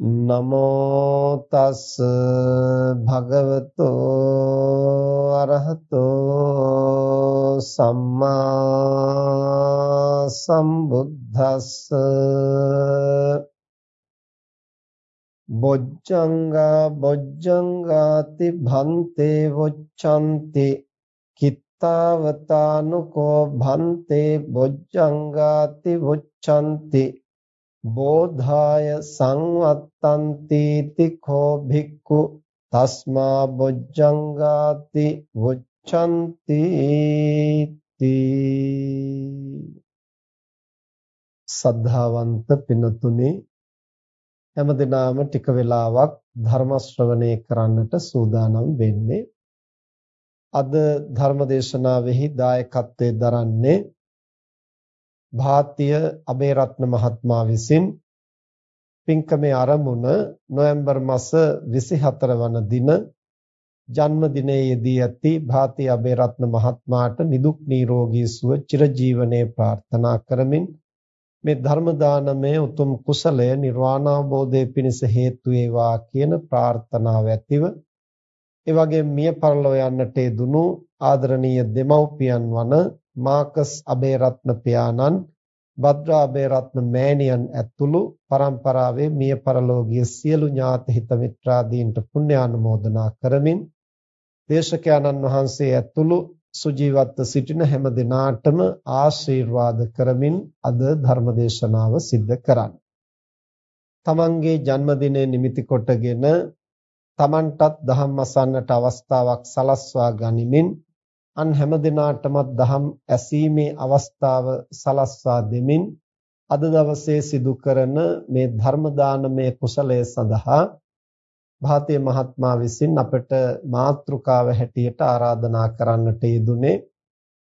නමෝ තස් භගවතෝ අරහතෝ සම්මා සම්බුද්දස්ස බොජ්ජංගා බොජ්ජංගාති භන්තේ වොච්ඡන්ති කිත්තාවතානුකෝ භන්තේ බොජ්ජංගාති වොච්ඡන්ති බෝධාය සංවත්තන්ති තිඛෝ භික්ඛු තස්මා බොජ්ජංගාති වොච්ඡන්ති සද්ධාවන්ත පිනතුනේ හැමදිනාම ටික වෙලාවක් ධර්ම ශ්‍රවණය කරන්නට සූදානම් වෙන්නේ. අද ධර්ම දේශනාවෙහි දායකත්වයෙන් දරන්නේ භාත්‍ය අබේරත්න මහත්මයා විසින් පින්කමේ ආරම්භුණ නොවැම්බර් මාස 24 වන දින ජන්මදිනයේදී ඇති භාත්‍ය අබේරත්න මහත්මයාට නිදුක් නිරෝගී සුව චිරජීවනයේ ප්‍රාර්ථනා කරමින් මේ ධර්ම දානමය උතුම් කුසලය නිර්වාණ අවබෝධයේ පිණිස හේතු වේවා කියන ප්‍රාර්ථනාව ඇතිව ඒ වගේම මිය පරලෝ යන්නට දුණු ආදරණීය දෙමව්පියන් වන මාකස් අබේරත්න පියාණන් භද්‍රා අබේරත්න මෑණියන් ඇතුළු පරම්පරාවේ මිය පරලෝකීය සියලු ඥාති හිත මිත්‍රාදීන්ට පුණ්‍යානුමෝදනා කරමින් දේශකයන්න් වහන්සේ ඇතුළු සුජීවත්ව සිටින හැම දිනාටම ආශිර්වාද කරමින් අද ධර්ම දේශනාව සිද්ධ කරන්න. තමන්ගේ ජන්මදිනය නිමිති කොටගෙන තමන්ටත් ධම්ම අසන්නට අවස්ථාවක් සලස්වා ගනිමින් අන් හැම දිනාටම දහම් ඇසීමේ අවස්ථාව සලස්වා දෙමින් අද දවසේ සිදු කරන මේ ධර්ම දානමය කුසලය සඳහා භාතේ මහත්මයා විසින් අපට මාතෘකාව හැටියට ආරාධනා කරන්නට යෙදුනේ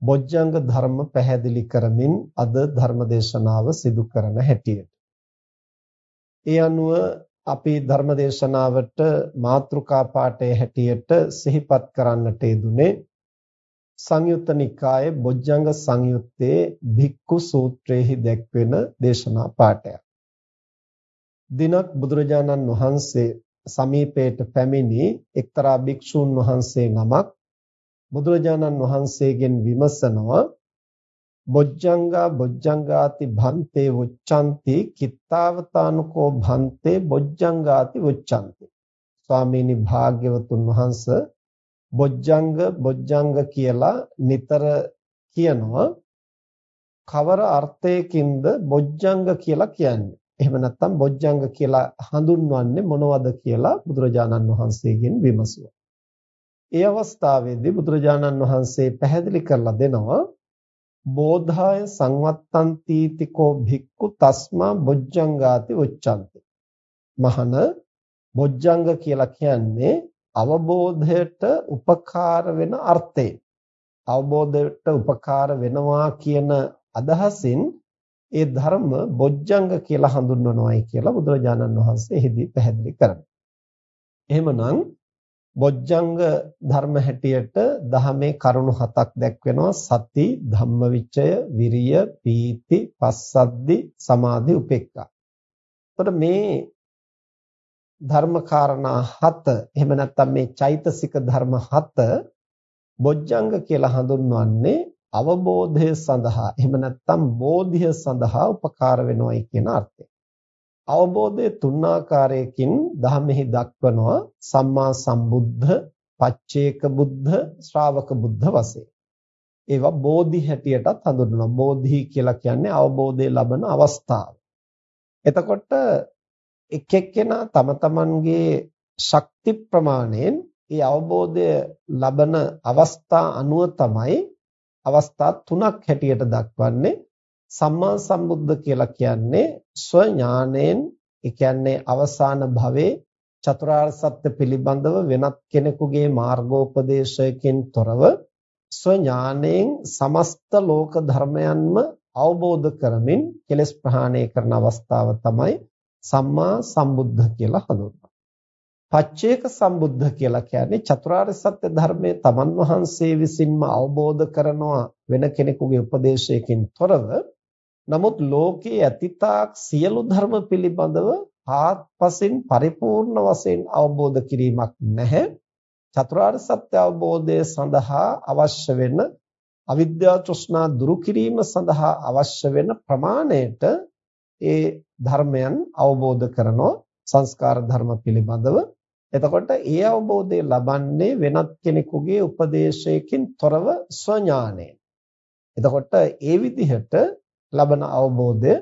බොජ්ජංග ධර්ම පැහැදිලි කරමින් අද ධර්ම දේශනාව සිදු කරන හැටියට. ඒ අනුව අපි ධර්ම දේශනාවට මාතෘකා පාඩේ හැටියට සිහිපත් කරන්නට යෙදුනේ සංයුත්ත නිකායේ බොජ්ජංග සංයුත්තේ භික්ඛු සූත්‍රයේහි දැක්වෙන දේශනා පාඩයක්. දිනක් බුදුරජාණන් වහන්සේ සමීපයට පැමිණි එක්තරා භික්ෂූන් වහන්සේ නමක් බුදුරජාණන් වහන්සේගෙන් විමසනවා බොජ්ජංගා බොජ්ජංගාති භන්තේ උච්ඡanti කිත්තාවතානුකෝ භන්තේ බොජ්ජංගාති උච්ඡanti ස්වාමීනි භාග්‍යවතුන් වහන්සේ බොජ්ජංග බොජ්ජංග කියලා නිතර කියනවා කවර අර්ථයකින්ද බොජ්ජංග කියලා කියන්නේ එහෙම නැත්නම් බොජ්ජංග කියලා හඳුන්වන්නේ මොනවද කියලා බුදුරජාණන් වහන්සේගෙන් විමසුවා. ඒ අවස්ථාවේදී බුදුරජාණන් වහන්සේ පැහැදිලි කරලා දෙනවා බෝධාය සංවත්තන්තිතිකෝ භික්ඛු තස්මා බොජ්ජංගාති උච්චන්ති. මහන බොජ්ජංග කියලා කියන්නේ අවබෝධයට උපකාර වෙන අර්ථේ අවබෝධයට උපකාර වෙනවා කියන අදහසින් ඒ ධර්ම බොජ්ජංග කියලා හඳුන්වනවායි කියලා බුදුරජාණන් වහන්සේ එහිදී පැහැදිලි කරනවා. එහෙමනම් බොජ්ජංග ධර්ම හැටියට දහමේ කරුණු හතක් දැක්වෙනවා සති ධම්මවිචය විරිය පීති පස්සද්දි සමාධි උපේක්ඛා. එතකොට මේ ධර්මකාරණා හත එහෙම නැත්නම් මේ චෛතසික ධර්ම හත බොජ්ජංග කියලා හඳුන්වන්නේ අවබෝධය සඳහා එහෙම නැත්නම් බෝධිය සඳහා උපකාර වෙනවයි කියන අර්ථය. අවබෝධය තුන් ආකාරයකින් ධම්මෙහි දක්වනවා සම්මා සම්බුද්ධ, පච්චේක බුද්ධ, ශ්‍රාවක බුද්ධ වශයෙන්. ඒවා බෝධි හැටියටත් හඳුන්වනවා. බෝධි කියලා කියන්නේ අවබෝධය ලබන අවස්ථාව. එතකොට එක් එක්කෙනා තම තමන්ගේ ශක්ති ප්‍රමාණයෙන් ඒ අවබෝධය ලබන අවස්ථා අනුව තමයි අවස්ථා තුනක් හැටියට දක්වන්නේ. සම්මා සම්බුද්ධ කියලා කියන්නේ ස්ව ඥාණයෙන් ඒ කියන්නේ අවසාන භවයේ චතුරාර්ය සත්‍ය පිළිබඳව වෙනත් කෙනෙකුගේ මාර්ගෝපදේශයකින් තොරව ස්ව ඥාණයෙන් සමස්ත ලෝක ධර්මයන්ම අවබෝධ කරමින් කෙලෙස් ප්‍රහාණය කරන අවස්ථාව තමයි සම්මා සම්බුද්ධ කියලා හඳුන්වනවා. පච්චේක සම්බුද්ධ කියලා කියන්නේ චතුරාර්ය සත්‍ය ධර්මයේ තමන් වහන්සේ විසින්ම අවබෝධ කරනවා වෙන කෙනෙකුගේ උපදේශයකින් තොරව නමුත් ලෝකයේ ඇතිතාක් සියලු ධර්ම පිළිබඳව ආත්පසින් පරිපූර්ණ වශයෙන් අවබෝධ කිරීමක් නැහැ චතුරාර්ය සත්‍ය අවබෝධය සඳහා අවශ්‍ය වෙන අවිද්‍යා තෘෂ්ණා දුරු කිරීම සඳහා අවශ්‍ය වෙන ප්‍රමාණයට ඒ ධර්මයන් අවබෝධ කරනෝ සංස්කාර ධර්ම පිළිබඳව එතකොට ඒ අවබෝධය ලබන්නේ වෙනත් කෙනෙකුගේ උපදේශයකින් තොරව ස්වඥාණයෙන් එතකොට ඒ විදිහට ලබන අවබෝධය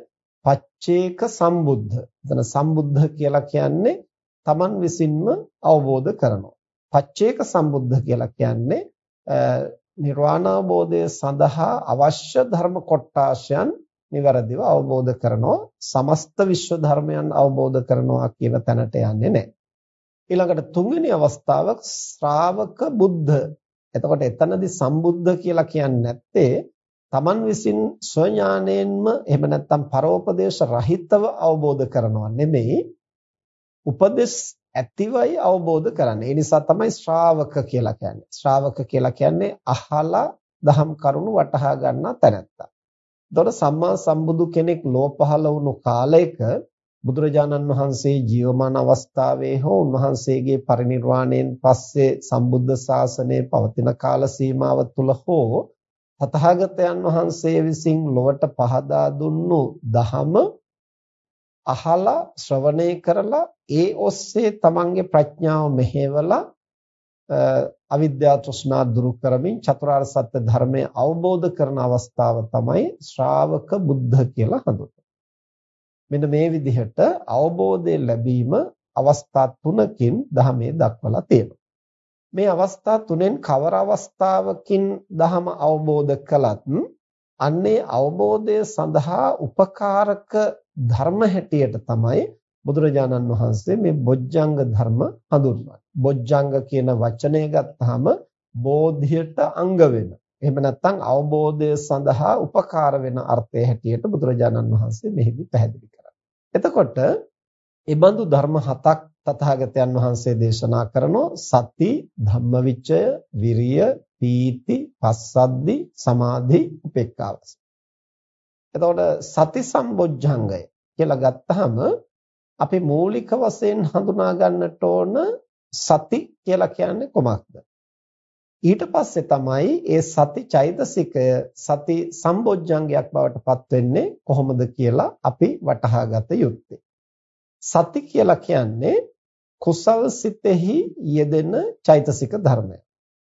පච්චේක සම්බුද්ධ. එතන සම්බුද්ධ කියලා කියන්නේ Taman විසින්ම අවබෝධ කරනවා. පච්චේක සම්බුද්ධ කියලා කියන්නේ නිර්වාණ අවබෝධය සඳහා අවශ්‍ය ධර්ම කොටාශයන් નિවරදිව අවබෝධ කරනවා. සමස්ත විශ්ව ධර්මයන් අවබෝධ කරනවා කියන තැනට යන්නේ නැහැ. ඊළඟට තුන්වෙනි අවස්ථාව ශ්‍රාවක බුද්ධ. එතකොට එතනදී සම්බුද්ධ කියලා කියන්නේ නැත්තේ තමන් විසින් ස්වඥාණයෙන්ම එහෙම නැත්නම් පරෝපදේශ රහිතව අවබෝධ කරනවා නෙමෙයි උපදෙස් ඇතිවයි අවබෝධ කරන්නේ. ඒ නිසා තමයි ශ්‍රාවක කියලා කියන්නේ. ශ්‍රාවක කියලා කියන්නේ අහලා දහම් කරුණු වටහා ගන්නා තැනැත්තා. එතකොට සම්මා සම්බුදු කෙනෙක් ලෝ පහළ වුණු කාලයක බුදුරජාණන් වහන්සේ ජීවමාන අවස්ථාවේ හෝ උන්වහන්සේගේ පරිණිරවාණයෙන් පස්සේ සම්බුද්ධ ශාසනය පවතින කාල සීමාව තුල හෝ තථාගතයන් වහන්සේ විසින් ලොවට පහදා දුන්නු දහම අහලා ශ්‍රවණය කරලා ඒ ඔස්සේ තමන්ගේ ප්‍රඥාව මෙහෙवला අවිද්‍යා තෘෂ්ණා දුරු කරමින් චතුරාර්ය සත්‍ය ධර්මය අවබෝධ කරන අවස්ථාව තමයි ශ්‍රාවක බුද්ධ කියලා හඳුන්වන්නේ. මෙන්න මේ විදිහට අවබෝධය ලැබීම අවස්ථා තුනකින් ධර්මයේ දක්වලා තියෙනවා. මේ අවස්ථා තුනෙන් කවර අවස්ථාවකින් ධහම අවබෝධ කළත් අන්නේ අවබෝධය සඳහා උපකාරක ධර්ම හැටියට තමයි බුදුරජාණන් වහන්සේ මේ බොජ්ජංග ධර්ම හඳුන්වන්නේ. බොජ්ජංග කියන වචනය ගත්තාම බෝධියට අංග වෙන. එහෙම නැත්නම් අවබෝධය සඳහා උපකාර වෙන අර්ථය හැටියට බුදුරජාණන් වහන්සේ මෙහිදී පැහැදිලි කරා. එතකොට ඒ බඳු ධර්ම හතක් තථාගතයන් වහන්සේ දේශනා කරනෝ සති ධම්මවිචය විරිය පීති පස්සද්දි සමාධි උපේක්ඛාවස එතකොට සති සම්බොජ්ජංගය කියලා ගත්තාම අපි මූලික වශයෙන් හඳුනා ගන්නට ඕන සති කියලා කියන්නේ කොමක්ද ඊට පස්සේ තමයි ඒ සති චෛතසිකය සති සම්බොජ්ජංගයක් බවට පත් වෙන්නේ කොහොමද කියලා අපි වටහා ගත යුත්තේ සති කියලා කියන්නේ කුසල් සිතෙහි යෙදෙන චෛතසික ධර්මය.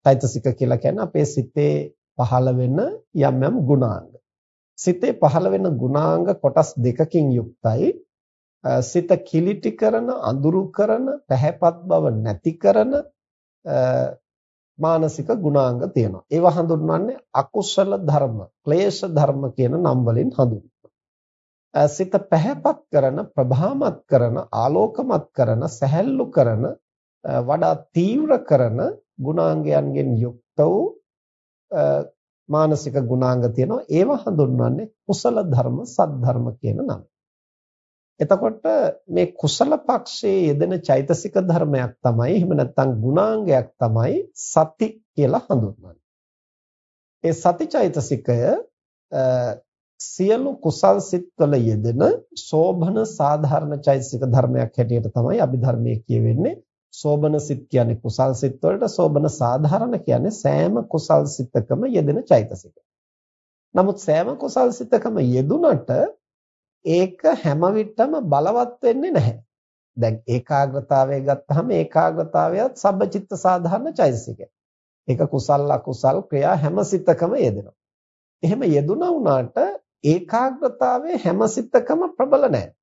චෛතසික කියලා කියන්නේ අපේ සිතේ පහළ වෙන යම් යම් ගුණාංග. සිතේ පහළ වෙන ගුණාංග කොටස් දෙකකින් යුක්තයි. සිත කිලිටි කරන, අඳුරු කරන, පැහැපත් බව නැති කරන මානසික ගුණාංග තියෙනවා. ඒවා හඳුන්වන්නේ අකුසල ධර්ම, ක්ලේශ ධර්ම කියන නම් වලින් හඳුන්වනවා. සිත පැහැපත් කරන ප්‍රභාමත් කරන ආලෝකමත් කරන සැහැල්ලු කරන වඩා තීව්‍ර කරන ගුණාංගයන්ගෙන් යුක්ත වූ මානසික ගුණාංග තියෙනවා ඒවා හඳුන්වන්නේ කුසල ධර්ම සද්ධර්ම කියන නම. එතකොට මේ කුසල පක්ෂයේ යෙදෙන චෛතසික ධර්මයක් තමයි එහෙම නැත්නම් ගුණාංගයක් තමයි සති කියලා හඳුන්වන්නේ. ඒ සති චෛතසිකය සියලු කුසල් සිත්වල යෙදෙන සෝභන සාධාරණ චෛතසික ධර්මයක් හැටියට තමයි අභිධර්මයේ කියවෙන්නේ. සෝභන සිත් කියන්නේ කුසල් සිත් වලට සෝභන සාධාරණ කියන්නේ සෑම කුසල් සිතකම යෙදෙන චෛතසික. නමුත් සෑම කුසල් සිතකම යෙදුනට ඒක හැම විටම බලවත් වෙන්නේ නැහැ. දැන් ඒකාග්‍රතාවය ගත්තාම ඒකාග්‍රතාවයත් සබ්බචිත්ත සාධාරණ චෛතසිකය. ඒක කුසල් අකුසල් ක්‍රියා හැම සිතකම යෙදෙනවා. එහෙම යෙදුණා වුණාට ඒකාග්‍රතාවයේ හැම සිතකම ප්‍රබල නැහැ.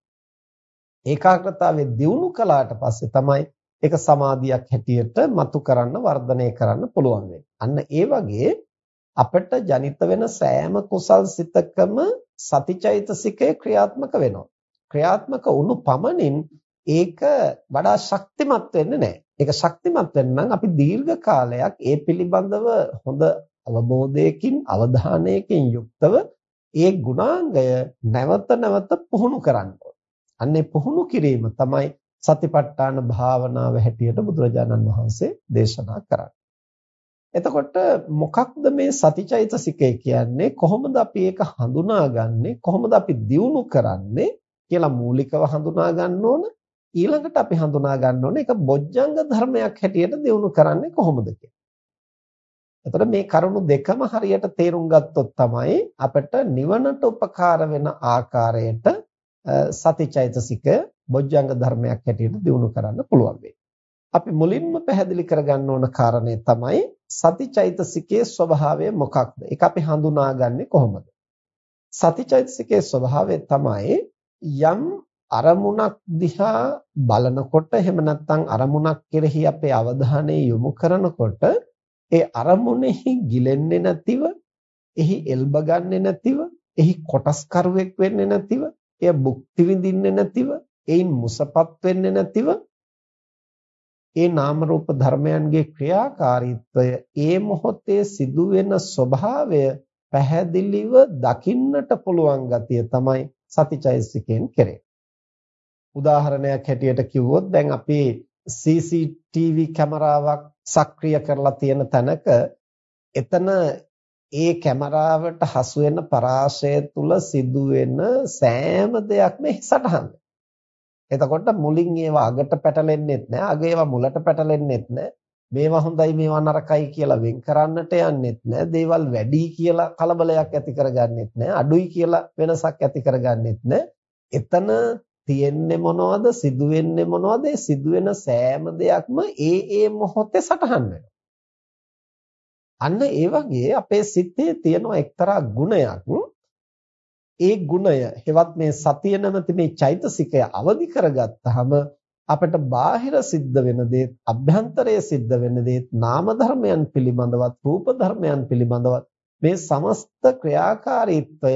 ඒකාග්‍රතාවයේ දියුණු කළාට පස්සේ තමයි ඒක සමාධියක් හැටියට මතු කරන්න වර්ධනය කරන්න පුළුවන් අන්න ඒ වගේ අපිට ජනිත වෙන සෑම කුසල් සිතකම සතිචෛතසිකය ක්‍රියාත්මක වෙනවා. ක්‍රියාත්මක වුණු පමණින් ඒක වඩා ශක්තිමත් වෙන්නේ නැහැ. ඒක ශක්තිමත් වෙන්න නම් අපි දීර්ඝ කාලයක් ඒ පිළිබඳව හොඳ අවබෝධයකින් අවධානයකින් යුක්තව ඒ ගුණාංගය නැවත නැවත පුහුණු කරන්න අන්නේ පුහුණු කිරීම තමයි සතිපට්ඨාන භාවනාව හැටියට බුදුරජාණන් වහන්සේ දේශනා කරන්නේ. එතකොට මොකක්ද මේ සතිචෛතසිකය කියන්නේ? කොහොමද අපි ඒක හඳුනාගන්නේ? කොහොමද අපි දියුණු කරන්නේ කියලා මූලිකව හඳුනා ගන්න ඕන? ඊළඟට අපි හඳුනා ගන්න ඕනේ ඒක බොජ්ජංග ධර්මයක් හැටියට දියුණු කරන්නේ කොහොමද කියලා. එතකොට මේ කරුණු දෙකම හරියට තේරුම් ගත්තොත් තමයි අපිට නිවනට උපකාර වෙන ආකාරයට සතිචෛතසිකය බොජ්ජංග ධර්මයක් හැටියට දිනු කරන්න පුළුවන් අපි මුලින්ම පැහැදිලි කරගන්න ඕන කාරණේ තමයි සතිචෛතසිකයේ ස්වභාවය මොකක්ද? ඒක අපි හඳුනාගන්නේ කොහොමද? සතිචෛතසිකයේ ස්වභාවය තමයි යම් අරමුණක් දිහා බලනකොට එහෙම නැත්නම් අරමුණක් කෙරෙහි අපේ අවධානය යොමු කරනකොට ඒ අරමුණෙහි ගිලෙන්නේ නැතිව, එහි එල්බ ගන්නෙ නැතිව, එහි කොටස් කරුවෙක් වෙන්නේ නැතිව, එය භුක්ති විඳින්නේ නැතිව, එයින් මුසපත් වෙන්නේ නැතිව ඒ නාම රූප ධර්මයන්ගේ ක්‍රියාකාරීත්වය ඒ මොහොතේ සිදුවෙන ස්වභාවය පැහැදිලිව දකින්නට පුළුවන් ගතිය තමයි සතිචෛසිකෙන් කෙරේ. උදාහරණයක් හැටියට කිව්වොත් දැන් අපි CCTV කැමරාවක් සක්‍රිය කරලා තියෙන තැනක එතන ඒ කැමරාවට හසු වෙන පරාශය තුල සිදුවෙන සෑම දෙයක්ම සටහන් එතකොට මුලින් ඒවා අගට පැටලෙන්නෙත් නෑ අග ඒවා මුලට පැටලෙන්නෙත් නෑ. මේවා හොඳයි මේවා නරකයි කියලා වෙන් කරන්නට යන්නෙත් නෑ. දේවල් වැඩි කියලා කලබලයක් ඇති කරගන්නෙත් නෑ. අඩුයි කියලා වෙනසක් ඇති කරගන්නෙත් නෑ. එතන තියෙන්නේ මොනවද? සිදුවෙන්නේ මොනවද? ඒ සිදුවෙන සෑම දෙයක්ම ඒ ඒ මොහොතේ සටහන් අන්න ඒ වගේ අපේ සිතේ තියෙන එක්තරා ගුණයක් ඒ ගුණය හෙවත් මේ සතිය නැමැති මේ චෛතසිකය අවදි කරගත්තාම අපිට බාහිර සිද්ධ වෙන දේත් අභ්‍යන්තරයේ සිද්ධ වෙන දේත් නාම ධර්මයන් පිළිබඳවත් රූප ධර්මයන් පිළිබඳවත් මේ සමස්ත ක්‍රියාකාරීත්වය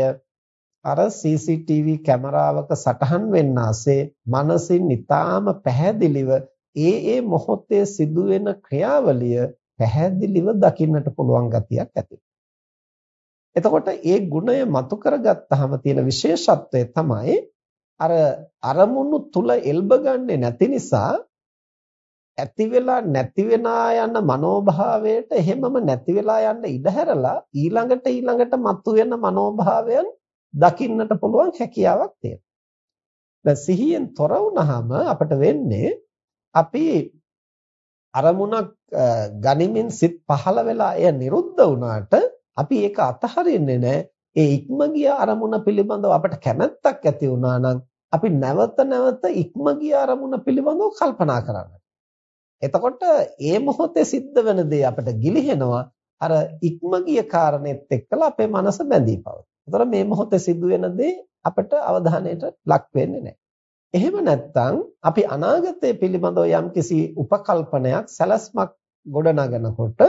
අර CCTV කැමරාවක සටහන් වෙන්නාසේ මනසින් ඊටාම පැහැදිලිව ඒ ඒ මොහොතේ සිදුවෙන ක්‍රියාවලිය පැහැදිලිව දකින්නට පුළුවන් ගතියක් ඇති. එතකොට ඒ ගුණය මතු කරගත්තාම තියෙන විශේෂත්වය තමයි අර අරමුණු තුල එල්බ ගන්නෙ නැති නිසා ඇති වෙලා නැති වෙනා යන මනෝභාවයට එහෙමම නැති වෙලා යන්න ඉඩ හැරලා ඊළඟට ඊළඟට මතුවෙන මනෝභාවයන් දකින්නට පුළුවන් හැකියාවක් තියෙනවා. දැන් සිහියෙන් තොර වුණාම අපිට වෙන්නේ අපි අරමුණක් ගනිමින් සිත් පහළ වෙලා එය නිරුද්ධ වුණාට අපි ඒක අතහරින්නේ නැහැ. ඒ ඉක්ම ගිය අරමුණ පිළිබඳව අපට කැමැත්තක් ඇති වුණා නම් අපි නැවත නැවත ඉක්ම ගිය අරමුණ පිළිබඳව කල්පනා කරන්න. එතකොට ඒ මොහොතේ සිද්ධ වෙන දේ අපට ගිලිහෙනවා. අර ඉක්ම ගිය කාරණෙත් එක්කලා අපේ මනස බැඳී පවතී. ඒතර මේ මොහොතේ සිදුවෙන දේ අපිට අවධානයට ලක් වෙන්නේ නැහැ. එහෙම නැත්නම් අපි අනාගතය පිළිබඳව යම්කිසි උපකල්පනයක් සැලැස්මක් ගොඩනගනකොට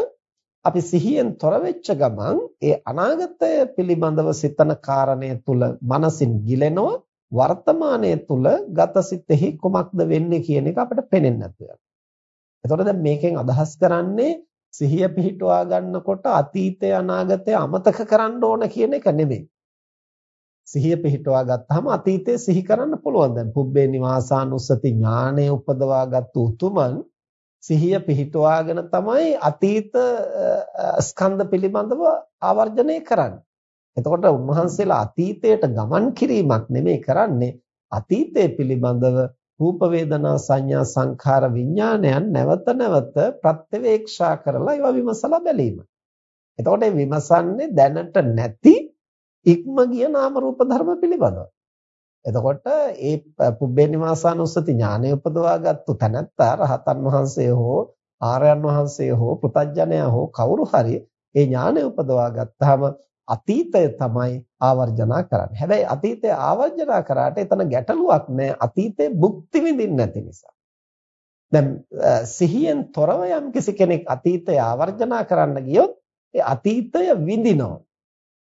අපි සිහියෙන් තොර වෙච්ච ගමන් ඒ අනාගතය පිළිබඳව සිතන කාරණය තුල මනසින් ගිලෙනවා වර්තමානයේ තුල ගතසිතෙහි කුමක්ද වෙන්නේ කියන එක අපිට පේන්නේ නැතුව යනවා. එතකොට දැන් මේකෙන් අදහස් කරන්නේ සිහිය පිහිටුවා ගන්නකොට අතීතය අනාගතය අමතක කරන්න ඕන කියන එක නෙමෙයි. සිහිය පිහිටවා ගත්තාම අතීතයේ සිහි කරන්න පුළුවන්. දැන් පුබ්බේ නිවාසානුස්සති ඥානය උපදවාගත්තු උතුමන් සිහිය පිහිටවාගෙන තමයි අතීත ස්කන්ධ පිළිබඳව ආවර්ජනය කරන්නේ. එතකොට උන්වහන්සේලා අතීතයට ගමන් කිරීමක් නෙමෙයි කරන්නේ අතීතය පිළිබඳව රූප වේදනා සංඥා සංඛාර විඥානයන් නැවත නැවත ප්‍රත්‍යවේක්ෂා කරලා ඒවා විමසලා බැලීම. එතකොට මේ විමසන්නේ දැනට නැති ඉක්ම ගිය නාම රූප ධර්ම පිළිබඳව. එතකොට ඒ පුබ්බේ නිවාසානුස්සති ඥානය උපදවාගත්තු තැනැත්තා රහතන් වහන්සේ හෝ ආර්යයන් වහන්සේ හෝ පෘතජ්ජනයා හෝ කවුරු හරි ඒ ඥානය උපදවා ගත්තාම අතීතය තමයි ආවර්ජනා කරන්නේ. හැබැයි අතීතය ආවර්ජනා කරාට එතන ගැටලුවක් නැහැ. අතීතේ භුක්ති විඳින්න නැති නිසා. දැන් සිහියෙන් තොරව යම් කෙනෙක් අතීතය ආවර්ජනා කරන්න ගියොත් ඒ අතීතය විඳිනවා.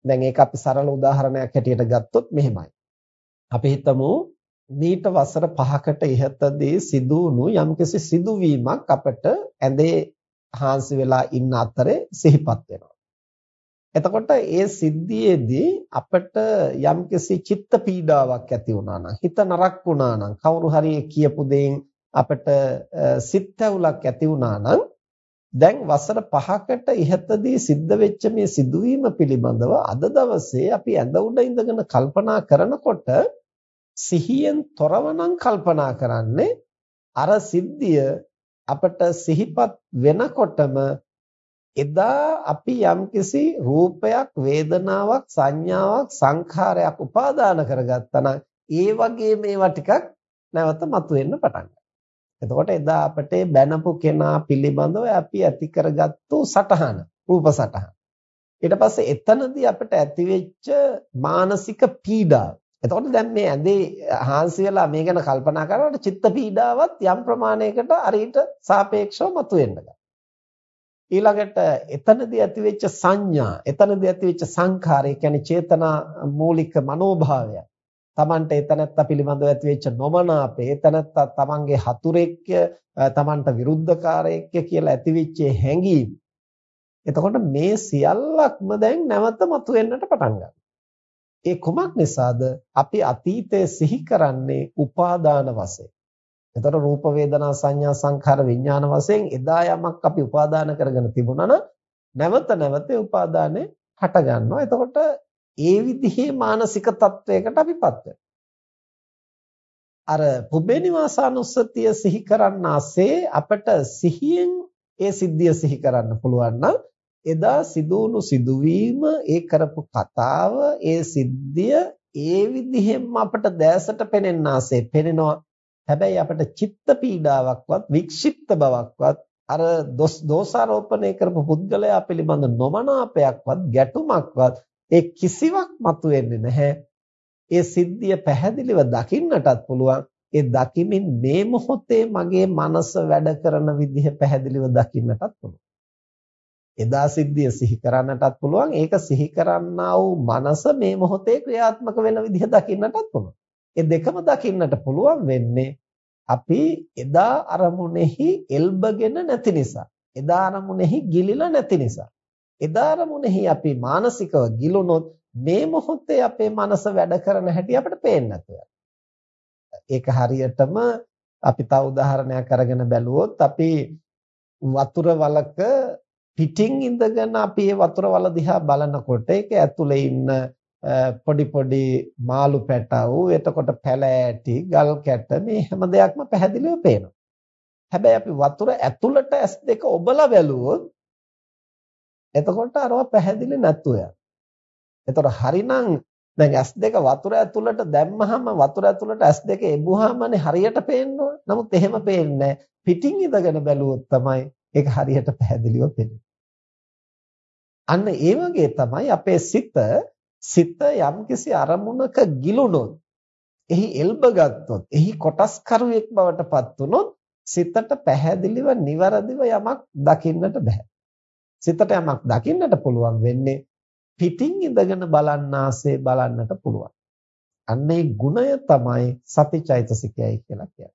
දැන් ඒක අපි සරල උදාහරණයක් හැටියට ගත්තොත් මෙහෙමයි. අපි හිතමු මීට වසර 5කට ඉහතදී සිදු වුණු යම්කිසි සිදුවීමක් අපිට ඇඳේ හාන්සි වෙලා ඉන්න අතරේ සිහිපත් වෙනවා. එතකොට ඒ සිද්ධියේදී අපිට යම්කිසි චිත්ත පීඩාවක් ඇති වුණා නම් හිත නරක් වුණා නම් කවුරු හරි කියපු දෙයින් අපිට සිත් ඇවුලක් ඇති වුණා නම් දැන් වසර 5කට ඉහතදී සිද්ධ වෙච්ච මේ සිදුවීම පිළිබඳව අද දවසේ අපි ඇඳ උඩ ඉඳගෙන කල්පනා කරනකොට සිහියෙන් තොරව නම් කල්පනා කරන්නේ අර සිද්ධිය අපට සිහිපත් වෙනකොටම එදා අපි යම්කිසි රූපයක් වේදනාවක් සංඥාවක් සංඛාරයක් උපාදාන කරගත්තා නම් ඒ වගේ මේවා ටිකක් නැවත මතුවෙන්න පටන් එතකොට එදා අපට බැනපු කෙනා පිළිබඳව අපි ඇති කරගත්තු සටහන රූප සටහන. ඊට පස්සේ එතනදී අපිට ඇතිවෙච්ච මානසික පීඩාව. එතකොට දැන් මේ ඇඳේ හාන්සි වෙලා මේ ගැන කල්පනා කරනකොට චිත්ත පීඩාවත් යම් ප්‍රමාණයකට අරීට සාපේක්ෂව මතුවෙන්න ගන්නවා. ඊළඟට එතනදී ඇතිවෙච්ච සංඥා, එතනදී ඇතිවෙච්ච සංඛාරය කියන්නේ චේතනා මූලික මනෝභාවය. Tamante එතනත්ත පිළිබඳව ඇතිවෙච්ච නොමනාපය, එතනත්ත තමන්ගේ හතුරෙක්ය, තමන්ට විරුද්ධකාරයෙක්ය කියලා ඇතිවෙච්ච හැඟීම්. එතකොට මේ සියල්ලක්ම දැන් නැවත මතුවෙන්නට පටන් ගන්නවා. ඒ කුමක් නිසාද? අපි අතීතය සිහි කරන්නේ උපාදාන වශයෙන්. එතකොට රූප වේදනා සංඥා සංඛාර විඥාන වශයෙන් එදා යමක් අපි උපාදාන කරගෙන තිබුණා නම් නැවත නැවත උපාදානෙ හට ගන්නවා. එතකොට ඒ විදිහේ මානසික තත්වයකට අපිපත් අර පුබ්බේ නිවාසානුස්සතිය සිහි කරන්නාසේ අපට සිහියෙන් ඒ සිද්ධිය සිහි කරන්න පුළුවන් නම් එදා සිදුණු සිදුවීම ඒ කරපු කතාව ඒ සිද්ධිය ඒ විදිහෙන්ම අපට දැසට පෙනෙන්නාසේ පෙනෙනවා. හැබැයි අපිට චිත්ත පීඩාවක්වත් වික්ෂිප්ත බවක්වත් අර දොස් දෝෂාරෝපණය කරපු පුද්ගලයා පිළිබඳ නොමනාපයක්වත් ගැටුමක්වත් ඒ කිසිවක් මතුවෙන්නේ නැහැ. ඒ සිද්ධිය පැහැදිලිව දකින්නටත් පුළුවන්. ඒ දකිමින් මේ මොහොතේ මගේ මනස වැඩ කරන විදිහ පැහැදිලිව දකින්නටත් පුළුවන්. එදා සිද්ධිය සිහි කරන්නටත් පුළුවන්. ඒක සිහි කරන්නා වූ මනස මේ මොහොතේ ක්‍රියාත්මක වෙන විදිහ දකින්නටත් පුළුවන්. ඒ දෙකම දකින්නට පුළුවන් වෙන්නේ අපි එදා අරමුණෙහි එල්බගෙන නැති නිසා. එදා අරමුණෙහි ගිලිලා නැති නිසා. එදා අරමුණෙහි අපි මානසිකව ගිලුනොත් මේ මොහොතේ අපේ මනස වැඩ කරන හැටි අපිට පේන්නේ ඒක හරියටම අපි තව උදාහරණයක් අරගෙන බැලුවොත් අපි වතුර වලක පිටින් ඉඳගෙන අපි මේ වතුර වල දිහා බලනකොට ඒක ඇතුලේ ඉන්න පොඩි පොඩි මාළු පැටව් එතකොට පැලෑටි ගල් කැට මේ හැම දෙයක්ම පැහැදිලිව පේනවා. හැබැයි අපි වතුර ඇතුළට S2 ඔබලා බැලුවොත් එතකොට අරව පැහැදිලි නැතුව යනවා. එතකොට හරිනම් දැන් S2 වතුර ඇතුළට දැම්මහම වතුර ඇතුළට S2 එබුවාමනේ හරියට පේන්න ඕන. නමුත් එහෙම පේන්නේ පිටින් ඉඳගෙන බැලුවොත් තමයි ඒක හරියට පැහැදිලිව පේන්නේ. අන්න ඒ වගේ තමයි අපේ සිත සිත යම්කිසි අරමුණක ගිලුනොත් එහි එල්බ ගත්තොත් එහි කොටස් කරුවෙක් බවට පත් වුනොත් සිතට පැහැදිලිව නිවැරදිව යමක් දකින්නට බෑ සිතට යමක් දකින්නට පුළුවන් වෙන්නේ පිටින් ඉඳගෙන බලන්නාසේ බලන්නට පුළුවන් අන්නේ ගුණය තමයි සතිචෛතසිකයයි කියලා කියන්නේ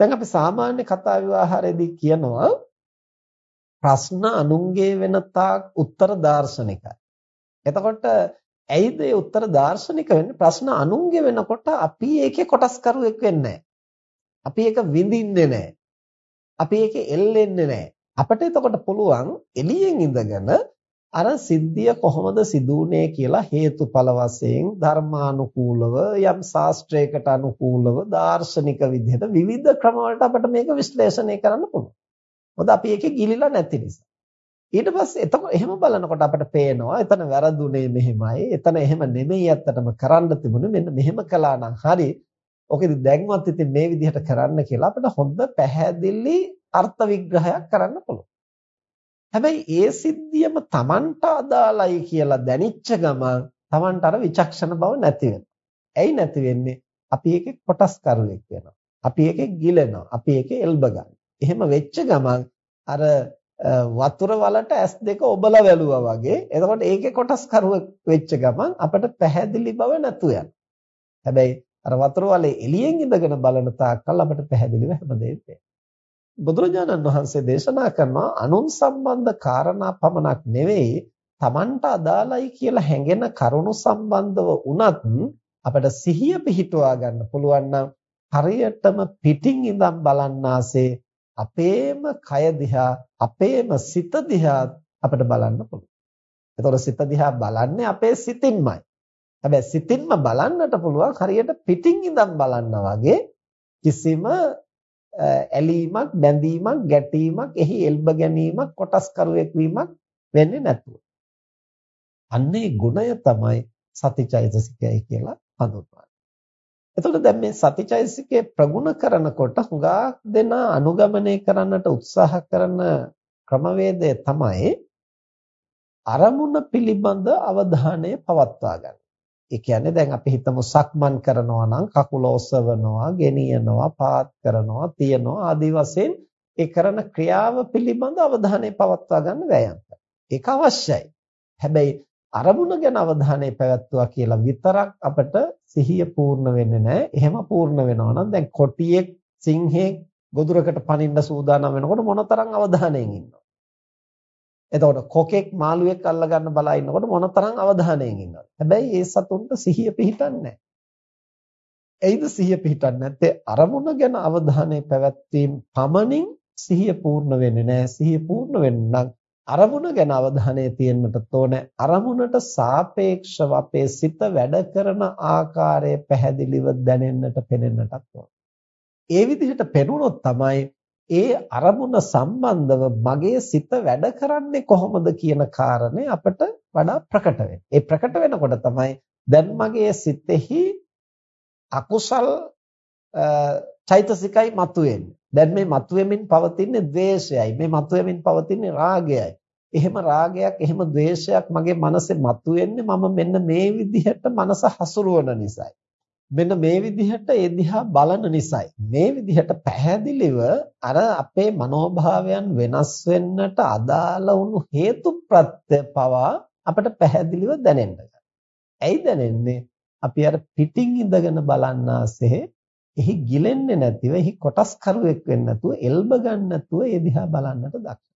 දැන් අපි සාමාන්‍ය කතා විවාහයේදී කියනවා ප්‍රශ්න අනුන්ගේ වෙන තාක් උත්තර දාර්ශනිකයි එතකොට ඇයිද ඒ උත්තර දාර්ශනික වෙන්නේ? ප්‍රශ්න අනුන්ගේ වෙනකොට අපි ඒකේ කොටස්කරුවෙක් වෙන්නේ අපි ඒක විඳින්නේ නැහැ. අපි ඒකේ එල්ලෙන්නේ නැහැ. අපිට එතකොට පුළුවන් එළියෙන් ඉඳගෙන අර සිද්ධිය කොහොමද සිදුුනේ කියලා හේතුඵල වශයෙන් ධර්මානුකූලව යම් ශාස්ත්‍රයකට අනුකූලව දාර්ශනික විදිහට විවිධ ක්‍රම වලට අපිට මේක විශ්ලේෂණය කරන්න පුළුවන්. මොකද අපි ඒකේ ගිලිලා නැති නිසා. ඊට පස්සේ එතකොට එහෙම බලනකොට අපිට පේනවා එතන වැරදුනේ මෙහෙමයි. එතන එහෙම නෙමෙයි ඇත්තටම කරන්න තිබුණේ. මෙන්න මෙහෙම කළා නම් හරි. ඔකෙදි දැන්වත් ඉතින් මේ විදිහට කරන්න කියලා අපිට හොඳ පැහැදිලි අර්ථ විග්‍රහයක් කරන්න පුළුවන්. හැබැයි ඒ සිද්ධියම Tamanට අදාළයි කියලා දැනිච්ච ගමන් Tamanට අර විචක්ෂණ බව නැති වෙනවා. ඇයි නැති වෙන්නේ? අපි ඒකේ කොටස්කරුවෙක් වෙනවා. අපි ඒකේ ගිලෙනවා. අපි ඒකේ එල්බ එහෙම වෙච්ච ගමන් අර වතුර වලට ඇස් දෙක ඔබලා වැළුවා වගේ. එතකොට ඒකේ කොටස්කරුවෙක් වෙච්ච ගමන් අපිට පැහැදිලි බව නැතු හැබැයි අර වතුර වලේ එළියෙන් ඉඳගෙන බලන තාක්කල් අපිට පැහැදිලිව හැමදේම බුදුරජාණන් වහන්සේ දේශනා කරනවා අනුන් සම්බන්ධ කාරණා පමණක් නෙවෙයි Tamanට අදාළයි කියලා හැඟෙන කරුණු සම්බන්ධව වුණත් අපිට සිහිය පිහිටුවා ගන්න පුළුවන් නම් හරියටම පිටින් ඉඳන් බලන්නාසේ අපේම කය දිහා අපේම සිත දිහා අපිට බලන්න පුළුවන්. එතකොට සිත දිහා බලන්නේ අපේ සිතින්මයි. හැබැයි සිතින්ම බලන්නට පුළුවන් හරියට පිටින් ඉඳන් බලන්න වගේ කිසිම ඇලීමක් බැඳීමක් ගැටීමක් එහි එල්බ ගැනීමක් කොටස්කරුවෙක් වීමක් වෙන්නේ නැතුව. අන්නේ ගුණය තමයි සතිචෛතසිකයයි කියලා හඳුන්වන්නේ. එතකොට දැන් මේ සතිචෛතසිකේ ප්‍රගුණ කරනකොට හුඟක් දෙනා අනුගමනය කරන්නට උත්සාහ කරන ක්‍රමවේදය තමයි අරමුණ පිළිබඳ අවධානය පවත්වා ගන්න. ඒ කියන්නේ දැන් අපි හිතමු සක්මන් කරනවා නම් කකුල ඔසවනවා, ගෙනියනවා, පාත් කරනවා, තියනවා ආදී වශයෙන් ඒ කරන ක්‍රියාව පිළිබඳ අවධානය පවත්වා ගන්න වෑයම් ඒක අවශ්‍යයි. හැබැයි අරමුණ ගැන අවධානය පැවැත්වුවා කියලා විතරක් අපිට සිහිය පූර්ණ වෙන්නේ නැහැ. එහෙම පූර්ණ වෙනවා නම් දැන් කොටියෙක් සිංහෙක් ගොදුරකට පනින්න සූදානම් වෙනකොට මොනතරම් අවධානයෙන් ඉන්නවද? එතකොට කොකෙක් මාළුවෙක් අල්ල ගන්න බලා ඉන්නකොට මොනතරම් අවධානයෙන් ඉන්නවද? හැබැයි ඒ සතුන්ට සිහිය පිහිටන්නේ නැහැ. එයිද සිහිය පිහිටන්නේ නැත්තේ අරමුණ ගැන අවධානය පැවැත්වීම පමණින් සිහිය පූර්ණ වෙන්නේ නැහැ. සිහිය පූර්ණ වෙන්න නම් අරමුණ ගැන අවධානය තියෙන්නට තෝනේ. අරමුණට සාපේක්ෂව අපේ සිත වැඩ කරන ආකාරය පැහැදිලිව දැනෙන්නට පෙනෙන්නටත් ඕන. ඒ විදිහට පෙනුනොත් තමයි ඒ අරමුණ සම්බන්ධව මගේ සිත වැඩ කරන්නේ කොහොමද කියන කාරණේ අපිට වඩා ප්‍රකට ඒ ප්‍රකට වෙනකොට තමයි දැන් මගේ සිතෙහි අකුසල් චෛතසිකයි මතුවෙන්නේ. දැන් මේ මතුවෙමින් පවතින්නේ ද්වේෂයයි. මේ මතුවෙමින් පවතින්නේ රාගයයි. එහෙම රාගයක්, එහෙම ද්වේෂයක් මගේ මනසේ මතුවෙන්නේ මම මෙන්න මේ විදිහට මනස හසුරුවන නිසායි. මෙන්න මේ විදිහට ඒ දිහා බලන නිසායි. මේ විදිහට පැහැදිලිව අර අපේ මනෝභාවයන් වෙනස් වෙන්නට අදාළ වුණු හේතු ප්‍රත්‍ය පවා අපිට පැහැදිලිව දැනෙන්න ඇයි දැනෙන්නේ? අපි අර පිටින් ඉඳගෙන බලන්නාසේ එහි ගිලෙන්නේ නැතිව එහි කොටස් කරුවෙක් වෙන්නේ නැතුව එල්බ ගන්න නැතුව ඒ දිහා බලන්නට දක්ෂයි.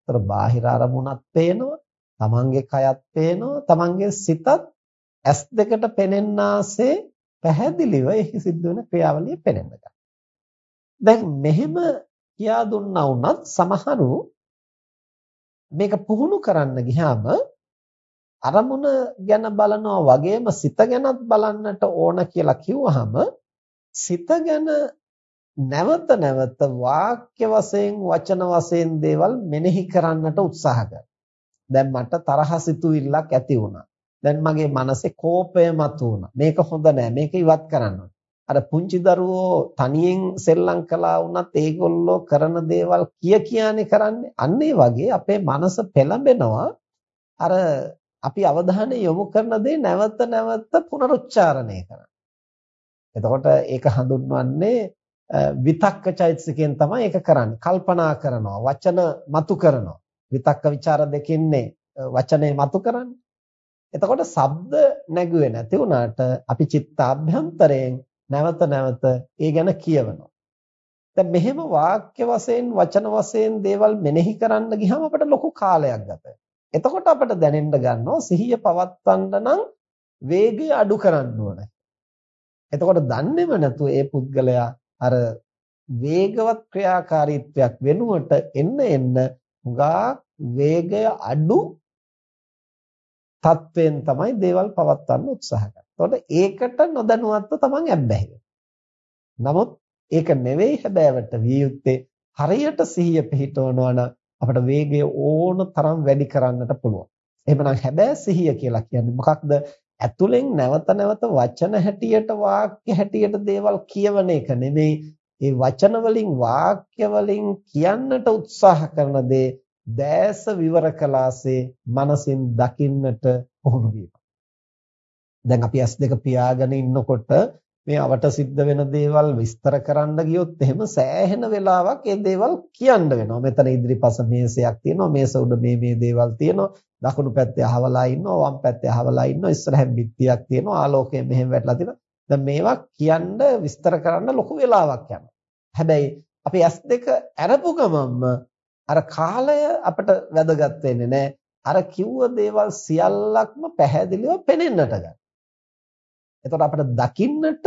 ඒතර බාහිර අරමුණක් පේනවා, තමන්ගේ කයත් පේනවා, තමන්ගේ සිතත් ඇස් දෙකට පෙනෙන්නාසේ පැහැදිලිව එහි සිද්ධ වෙන ක්‍රියාවලිය පෙනෙන්න ගන්නවා. දැන් මෙහෙම කියා දුන්නා වුණත් සමහරු මේක පුහුණු කරන්න ගියාම අරමුණ ගැන බලනවා වගේම සිත ගැනත් බලන්නට ඕන කියලා කිව්වහම සිත ගැන නැවත නැවත වාක්‍ය වශයෙන් වචන වශයෙන් දේවල් මෙනෙහි කරන්නට උත්සාහ කරනවා. දැන් මට තරහ සිතුවිල්ලක් ඇති වුණා. දැන් මගේ මනසේ කෝපය මතුවුණා. මේක හොඳ නෑ. මේක ඉවත් කරන්න අර පුංචි දරුවෝ තනියෙන් සෙල්ලම් කළා වුණත් ඒගොල්ලෝ කරන දේවල් කිය කියානේ කරන්නේ. අන්න වගේ අපේ මනස පෙළඹෙනවා අර අපි අවධානය යොමු කරන දේ නැවත නැවත පුනරුච්චාරණය කරන්න. එතකොට ඒක හඳුන්වන්නේ විතක්ක චෛතසිකයෙන් තමයි ඒක කරන්නේ. කල්පනා කරනවා, වචන මතු කරනවා. විතක්ක ਵਿਚාර දෙකින්නේ වචනේ මතු කරන්නේ. එතකොට ශබ්ද නැගුවේ නැති වුණාට අපි චිත්තාභ්‍යන්තරයෙන් නැවත නැවත ඒ ගැන කියවනවා. දැන් මෙහෙම වාක්‍ය වශයෙන් වචන වශයෙන් දේවල් මෙනෙහි කරන්න ගියම අපිට ලොකු කාලයක් ගත එතකොට අපට දැනෙන්න ගන්නවා සිහිය පවත්වන්න නම් වේගය අඩු කරන්න ඕනේ. එතකොට දන්නේම නැතුව ඒ පුද්ගලයා අර වේගවත් ක්‍රියාකාරීත්වයක් වෙනුවට එන්න එන්න හුඟා වේගය අඩු තත්වෙන් තමයි දේවල් පවත්වන්න උත්සාහ කරන්නේ. ඒකට නොදැනුවත්ව තමන් ඇබ්බැහි නමුත් ඒක නෙවෙයි හැබෑවට විය යුත්තේ හරියට සිහිය පිහිටවනවා නම් අපිට වේගය ඕන තරම් වැඩි කරන්නට පුළුවන්. එහෙමනම් හැබෑ සිහිය කියලා කියන්නේ මොකක්ද? ඇතුලෙන් නැවත නැවත වචන හැටියට වාක්‍ය හැටියට දේවල් කියවන එක නෙමෙයි ඒ වචන වලින් වාක්‍ය වලින් කියන්නට උත්සාහ කරන දේ දැස විවර කලාසේ මනසින් දකින්නට පුහුණු වීම. දැන් අපි S2 පියාගෙන ඉන්නකොට මේ අවට සිද්ධ වෙන දේවල් විස්තර කරන්න ගියොත් එහෙම සෑහෙන වෙලාවක් ඒ දේවල් කියන්න වෙනවා. මෙතන ඉදිරිපස මේසයක් තියෙනවා. මේස උඩ මේ මේ දේවල් තියෙනවා. දකුණු පැත්තේ අහවලා ඉන්නවා. වම් පැත්තේ අහවලා ඉන්නවා. ඉස්සරහින් බිත්තියක් තියෙනවා. ආලෝකය මෙහෙම වැටලා තියෙනවා. දැන් මේවා කියන්න විස්තර කරන්න ලොකු වෙලාවක් යනවා. හැබැයි අපි S2 අරපු ගමන්ම අර කාලය අපිට වැදගත් වෙන්නේ නැහැ. අර කිව්ව දේවල් සියල්ලක්ම පැහැදිලිව පෙනෙන්නට ගන්නවා. එතකොට අපිට දකින්නට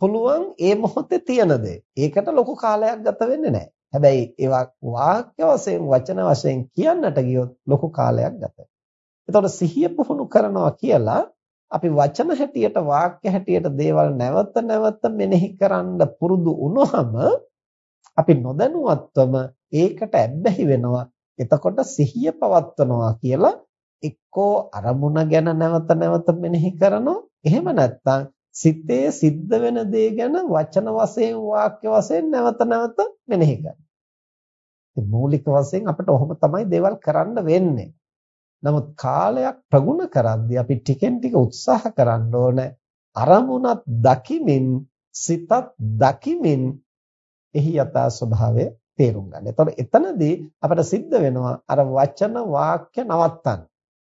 පුළුවන් ඒ මොහොතේ තියෙන දේ. ඒකට ලොකු කාලයක් ගත වෙන්නේ නැහැ. හැබැයි ඒවා වාක්‍ය වශයෙන් වචන වශයෙන් කියන්නට ගියොත් ලොකු කාලයක් ගත වෙනවා. එතකොට සිහිය පුහුණු කරනවා කියලා අපි වචන හැටියට වාක්‍ය හැටියට දේවල් නැවත නැවත මෙනෙහි කරන්න පුරුදු වුණොහම අපි නොදැනුවත්වම ඒකට ඇබ්බැහි වෙනවා. එතකොට සිහිය පවත්වනවා කියලා එක්කෝ අරමුණ ගැන නැවත නැවත මෙනෙහි කරනවා එහෙම නැත්නම් සිතේ සිද්ධ වෙන දේ ගැන වචන වශයෙන් වාක්‍ය වශයෙන් නැවත නැවත මෙනෙහි කරනවා. මූලික වශයෙන් අපිට ඔහොම තමයි දේවල් කරන්න වෙන්නේ. නමුත් කාලයක් ප්‍රගුණ කරද්දී අපි ටිකෙන් ටික උත්සාහ කරන්න ඕන අරමුණත් දකිමින් සිතත් දකිමින් එහි යථා ස්වභාවය තේරුම් ගන්න. එතකොට එතනදී අපිට සිද්ධ වෙනවා අර වචන වාක්‍ය නවත්තන්න.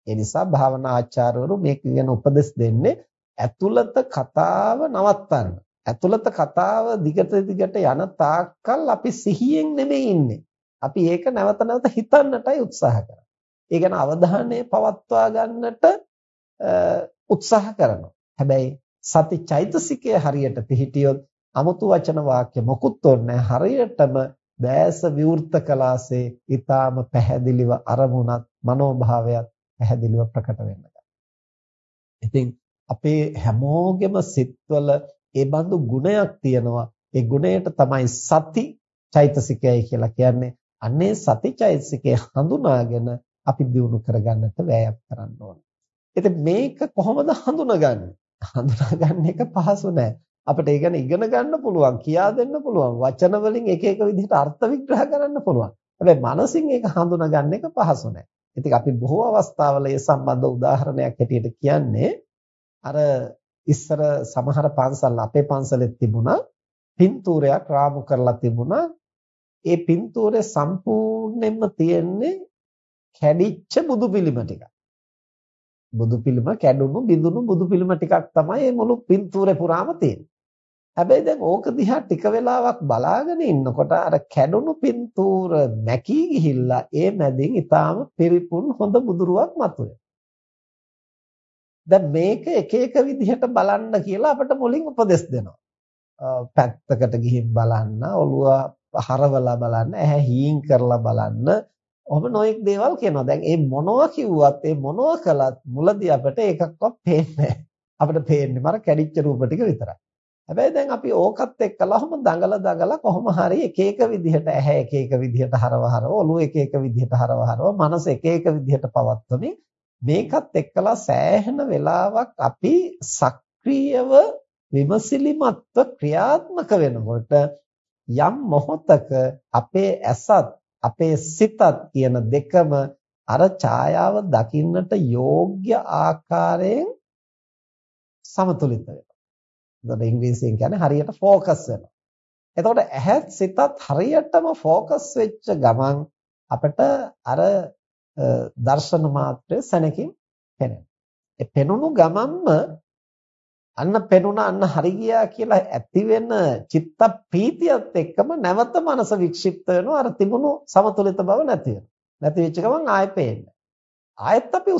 ඒ නිසා භාවනා ආචාර්යවරු මේක ගැන උපදෙස් දෙන්නේ ඇතුළත කතාව නවත්තන්න. ඇතුළත කතාව දිගට දිගට යන තාක්කල් අපි සිහියෙන් නෙමෙයි ඉන්නේ. අපි ඒක නැවත නැවත හිතන්නටයි උත්සාහ කරන්නේ. ඒ ගැන අවධානය පවත්වා ගන්නට උත්සාහ කරනවා. හැබැයි සති චෛතසිකය හරියට පිහිටියොත් අමුතු වචන වාක්‍ය මොකුත් ඕනේ හරියටම දැස විවෘත කලාසේ ඊටාම පැහැදිලිව අරමුණත් මනෝභාවයත් පැහැදිලිව ප්‍රකට වෙන්න ඉතින් අපේ හැමෝගෙම සිත්වල ඒ බඳු ගුණයක් තියෙනවා. ඒ ගුණයට තමයි සති චෛතසිකයයි කියලා කියන්නේ. අන්නේ සති චෛතසිකය හඳුනාගෙන අපි දිනු කරගන්නට වෑයම් කරන්න ඕනේ. ඉතින් මේක කොහොමද හඳුනගන්නේ? හඳුනාගන්න එක පහසු නෑ. අපිට ඒ ගැන ඉගෙන ගන්න පුළුවන්, කියා දෙන්න පුළුවන්, වචන වලින් එක එක විදිහට අර්ථ විග්‍රහ කරන්න පුළුවන්. හැබැයි මනසින් ඒක හඳුනා එක පහසු නෑ. ඉතින් අපි බොහෝ අවස්ථාවල මේ සම්බන්ධ උදාහරණයක් හැටියට කියන්නේ අර ඉස්සර සමහර පන්සල් අපේ පන්සලෙත් තිබුණා පින්තූරයක් රාමු කරලා තිබුණා ඒ පින්තූරේ සම්පූර්ණයෙන්ම තියෙන්නේ කැඩිච්ච බුදු පිළිම ටික. බුදු පිළිම කැඩුණු බිඳුණු බුදු පිළිම ටිකක් තමයි මේ මුළු පින්තූරේ පුරාම තියෙන්නේ. හැබැයි දැන් ඕක දිහා ටික වෙලාවක් බලාගෙන ඉන්නකොට අර කැඩුණු පින්තූර නැකී ගිහිල්ලා ඒ මැදින් ඊටාම පිරිපුන් හොඳ බුදුරුවක් මතුවේ. දැන් මේක එක එක විදිහට බලන්න කියලා අපිට මුලින් උපදෙස් දෙනවා. පැත්තකට ගිහින් බලන්න, ඔළුව හරවලා බලන්න, ඇහැ හීන් කරලා බලන්න. ඔහොම නොඑක් දේවල් කියනවා. දැන් මේ මොනවා කිව්වත්, මේ මොනවා කළත් මුලදී අපිට එකක්වත් පේන්නේ නැහැ. අපිට පේන්නේ මර කැඩිච්ච රූප ටික විතරයි. හැබැයි දැන් අපි ඕකත් එක්කලා ඔහොම දඟල දඟල කොහොම හරි එක එක විදිහට ඇහැ එක එක විදිහට හරව හරව ඔළුව එක එක විදිහට හරව හරව මනස එක එක විදිහට පවත්වමින් මේකත් එක්කලා සෑහෙන වෙලාවක් අපි සක්‍රීයව විමසිලිමත්ව ක්‍රියාත්මක වෙනකොට යම් මොහොතක අපේ ඇසත් අපේ සිතත් කියන දෙකම අර ඡායාව දකින්නට යෝග්‍ය ආකාරයෙන් සමතුලිත වෙනවා. එතකොට ඉංග්‍රීසියෙන් කියන්නේ හරියට ફોකස් වෙනවා. එතකොට ඇහත් සිතත් හරියටම ફોකස් වෙච්ච ගමන් අපිට අර දර්ශන මාත්‍රය සැනකින් පෙනෙනවා. ඒ පෙනුණු ගමන්ම අන්න පෙනුණා අන්න හරි ගියා කියලා ඇති වෙන චිත්ත ප්‍රීතියත් එක්කම නැවත මනස වික්ෂිප්ත වෙනවා අර තිබුණු සමතුලිත බව නැති වෙනවා. නැති වෙච්ච ගමන් ආයෙ පේන්නේ. ආයෙත් අපි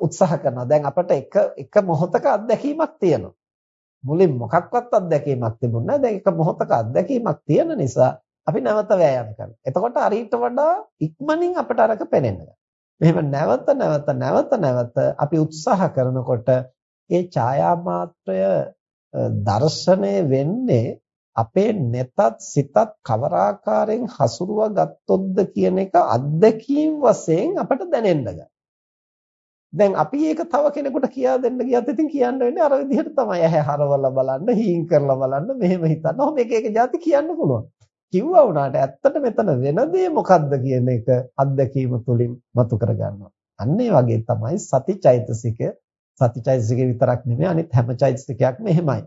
උත්සාහ කරනවා. දැන් අපිට එක එක මොහොතක අත්දැකීමක් තියෙනවා. මුලින් මොකක්වත් අත්දැකීමක් තිබුණ නැහැ. දැන් එක මොහොතක අත්දැකීමක් තියෙන නිසා අපි නැවත වෑයම් කරනවා. එතකොට අරීට වඩා ඉක්මනින් අපට අරක පේනෙනවා. මෙහෙම නැවත නැවත නැවත නැවත අපි උත්සාහ කරනකොට ඒ ඡායා මාත්‍රය දර්ශනය වෙන්නේ අපේ netත් සිතත් කවර ආකාරයෙන් හසුරුවා ගත්තොත්ද කියන එක අත්දැකීම් වශයෙන් අපට දැනෙන්න ගන්න. දැන් අපි ඒක තව කෙනෙකුට කියා දෙන්න ගියත් ඉතින් කියන්න වෙන්නේ අර විදිහට තමයි. ඇහැ හරවලා බලන්න, හීන් කරලා බලන්න, මෙහෙම හිතන්න. ඔහොම එක එක જાති කියන්න පුළුවන්. කිව්වා වුණාට ඇත්තට මෙතන වෙන දේ මොකද්ද කියන එක අත්දැකීම තුළින් මතු කර ගන්නවා. අන්න ඒ වගේ තමයි සතිචෛතසිකය. සතිචෛතසිකය විතරක් නෙමෙයි අනිත් හැම චෛතසිකයක්ම එහෙමයි.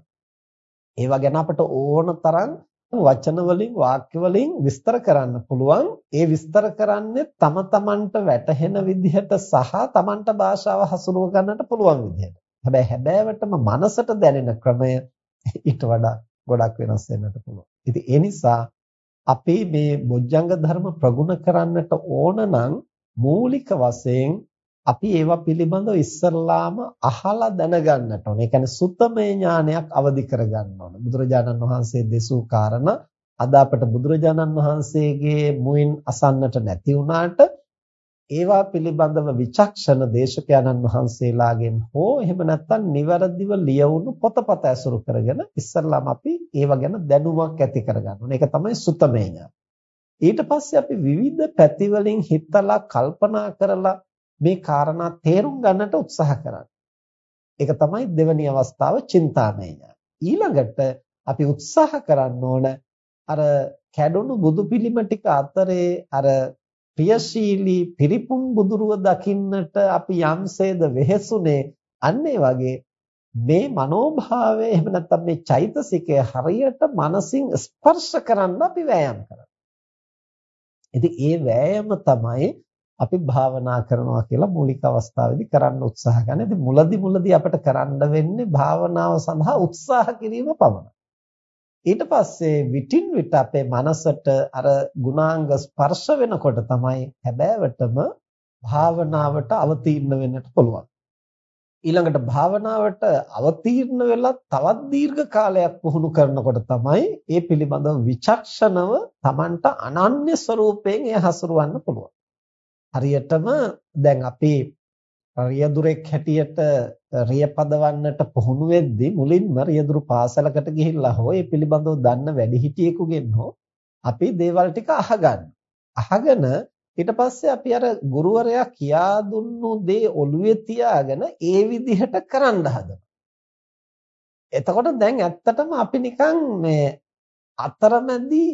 ඒවා ගැන අපට ඕන තරම් වචන වලින් වාක්‍ය වලින් විස්තර කරන්න පුළුවන්. ඒ විස්තර කරන්නේ තම තමන්ට වැටහෙන විදිහට සහ තමන්ට භාෂාව හසුරුව ගන්නට පුළුවන් විදිහට. හැබැයි හැබෑවටම මනසට දැනෙන ක්‍රමය ඊට වඩා ගොඩක් වෙනස් වෙන්නට පුළුවන්. ඉතින් ඒ නිසා අපි මේ බොජ්ජංග ධර්ම ප්‍රගුණ කරන්නට ඕන නම් මූලික වශයෙන් අපි ඒවා පිළිබඳව ඉස්සල්ලාම අහලා දැනගන්නට ඕනේ. ඒ කියන්නේ සුත්තමේ ඥානයක් අවදි කරගන්න ඕනේ. බුදුරජාණන් වහන්සේ දෙසූ කාරණා අද අපට බුදුරජාණන් වහන්සේගේ මුයින් අසන්නට නැති වුණාට ඒවා පිළිබඳව විචක්ෂණ දේශකයන්න් වහන්සේලාගෙන් හෝ එහෙම නැත්නම් નિවරදිව ලියවුණු පොතපත ඇසුරු කරගෙන ඉස්සල්ලාම අපි ඒවා ගැන දැනුමක් ඇති කරගන්න ඕනේ. ඒක තමයි සුත්තමේ ඥාන. ඊට පස්සේ අපි විවිධ පැතිවලින් හිතලා කල්පනා කරලා මේ කාරණා තේරුම් ගන්නට උත්සාහ කරන්නේ. ඒක තමයි දෙවැනි අවස්ථාව චින්තාමය ඊළඟට අපි උත්සාහ කරන්න ඕන අර කැඩුණු බුදු පිළිම ටික අතරේ අර ප්‍රියශීලී පිරිපුන් බුදුරුව දකින්නට අපි යම්සේද වෙහෙසුනේ අන්න වගේ මේ මනෝභාවය එහෙම නැත්නම් මේ චෛතසිකය හරියට මනසින් ස්පර්ශ කරන්න අපි වෑයම් කරනවා. ඉතින් ඒ වෑයම තමයි අපි භාවනා කරනවා කියලා මූලික අවස්ථාවේදී කරන්න උත්සාහ ගන්න. ඉතින් මුලදි මුලදි අපිට කරන්න වෙන්නේ භාවනාව සඳහා උත්සාහ කිරීම පමණයි. ඊට පස්සේ විටින් විට අපේ මනසට අර ගුණාංග ස්පර්ශ වෙනකොට තමයි හැබෑවටම භාවනාවට අවතීර්ණ වෙන්නට පුළුවන්. ඊළඟට භාවනාවට අවතීර්ණ වෙලා තවත් දීර්ඝ කාලයක් පුහුණු කරනකොට තමයි ඒ පිළිබඳව විචක්ෂණව Tamanට අනන්‍ය ස්වરૂපයෙන් එය හසුරවන්න පුළුවන්. හරියටම දැන් අපි රියදුරෙක් හැටියට රිය පදවන්නට පුහුණු වෙද්දී මුලින්ම රියදුරු පාසලකට ගිහිල්ලා හෝ ඒ පිළිබඳව දන්න වැඩිහිටියෙකුගෙන් හෝ අපි දේවල් ටික අහගන්න. අහගෙන ඊට පස්සේ අපි අර ගුරුවරයා කියා දුන්නු දේ ඔළුවේ තියාගෙන ඒ විදිහට කරන්න හදනවා. එතකොට දැන් ඇත්තටම අපි නිකන් මේ අතරමැදි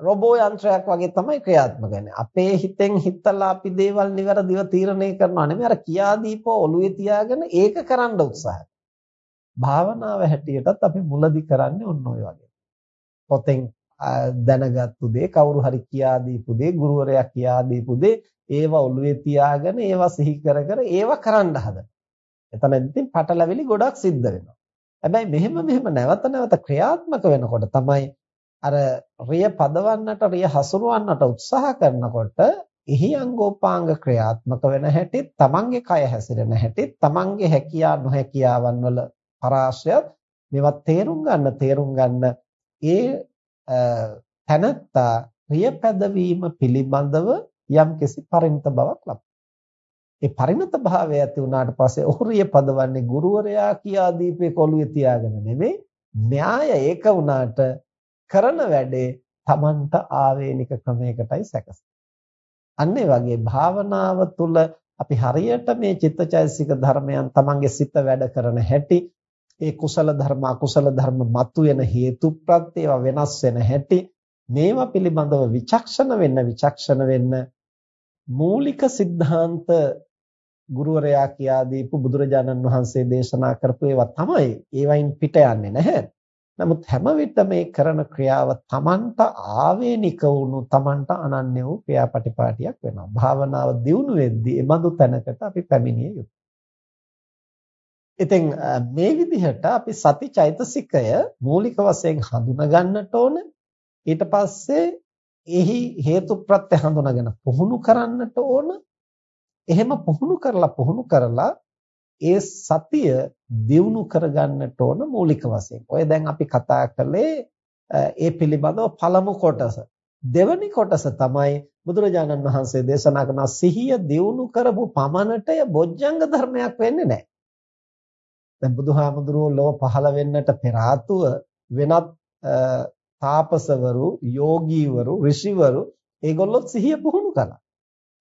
රොබෝ යන්ත්‍රයක් වගේ තමයි ක්‍රියාත්මක වෙන්නේ. අපේ හිතෙන් හිතලා අපි දේවල් નિවරදිව තීරණය කරනවා නෙමෙයි අර කියා දීපෝ ඔළුවේ තියාගෙන ඒක කරන්න උත්සාහ භාවනාව හැටියටත් අපි මුලදි කරන්නේ ඔන්න ඔය වගේ. පොතෙන් දැනගත්තු දේ කවුරු හරි කියා දීපු දේ ගුරුවරයා කියා දීපු දේ ඒවා ඔළුවේ තියාගෙන ඒවා සිහි කර කර ඒවා කරන්න හදන. එතන ඉතින් පටලැවිලි ගොඩක් සිද්ධ වෙනවා. හැබැයි මෙහෙම මෙහෙම නැවත නැවත ක්‍රියාත්මක වෙනකොට තමයි අර රිය පදවන්නට රිය හසුරවන්නට උත්සාහ කරනකොට එහි අංගෝපාංග ක්‍රියාත්මක වෙන හැටි තමන්ගේ කය හැසිරෙන හැටි තමන්ගේ හැකියා නොහැකියාවන් වල පරාශයත් මේවා තේරුම් ගන්න තේරුම් ගන්න ඒ තනත්තා රිය පැදවීම පිළිබඳව යම්කිසි පරිණත බවක් ලබනවා. ඒ පරිණත භාවය ඇති වුණාට පස්සේ ඔහු රිය පදවන්නේ ගුරුවරයා කියා දීපේ කොළුවේ තියාගෙන නෙමෙයි න්‍යාය ඒක වුණාට කරන වැඩේ Tamanට ආවේනික ක්‍රමයකටයි සැකසෙන්නේ. අන්න වගේ භාවනාව තුළ අපි හරියට මේ චිත්තචෛසික ධර්මයන් Tamanගේ සිත වැඩ කරන හැටි ඒ කුසල ධර්ම අකුසල ධර්ම මතුවෙන හේතු ප්‍රත්‍ය ඒවා වෙනස් වෙන හැටි මේවා පිළිබඳව විචක්ෂණ වෙන්න විචක්ෂණ වෙන්න මූලික સિદ્ધාන්ත ගුරුවරයා කියා දීපු බුදුරජාණන් වහන්සේ දේශනා කරපු ඒවා තමයි ඒවයින් පිට යන්නේ නැහැ නමුත් හැම විට මේ කරන ක්‍රියාව Tamanට ආවේනික වුණු Tamanට අනන්‍ය වූ ක්‍රියාපටිපාටියක් වෙනවා. භාවනාව දියුණු වෙද්දී ඒ බඳු තැනකට අපි පැමිණිය යුතුයි. ඉතින් මේ විදිහට අපි සති චෛතසිකය මූලික වශයෙන් හඳුනා ගන්නට ඕන. ඊට පස්සේ එහි හේතු ප්‍රත්‍ය හඳුනාගෙන පුහුණු කරන්නට ඕන. එහෙම පුහුණු කරලා පුහුණු කරලා ඒ සතිය දියුණු කරගන්නට ඕන මූලික වශයෙන්. ඔය දැන් අපි කතා කළේ ඒ පිළිබඳව පළමු කොටස. දෙවැනි කොටස තමයි බුදුරජාණන් වහන්සේ දේශනා කරන සිහිය දියුණු කරපු පමණට බොජ්ජංග ධර්මයක් වෙන්නේ නැහැ. දැන් බුදුහාමුදුරුවෝ ලෝ පහළ වෙන්නට පෙර වෙනත් තාපසවරු, යෝගීවරු, ඍෂිවරු ඒගොල්ලොත් සිහිය පුහුණු කළා.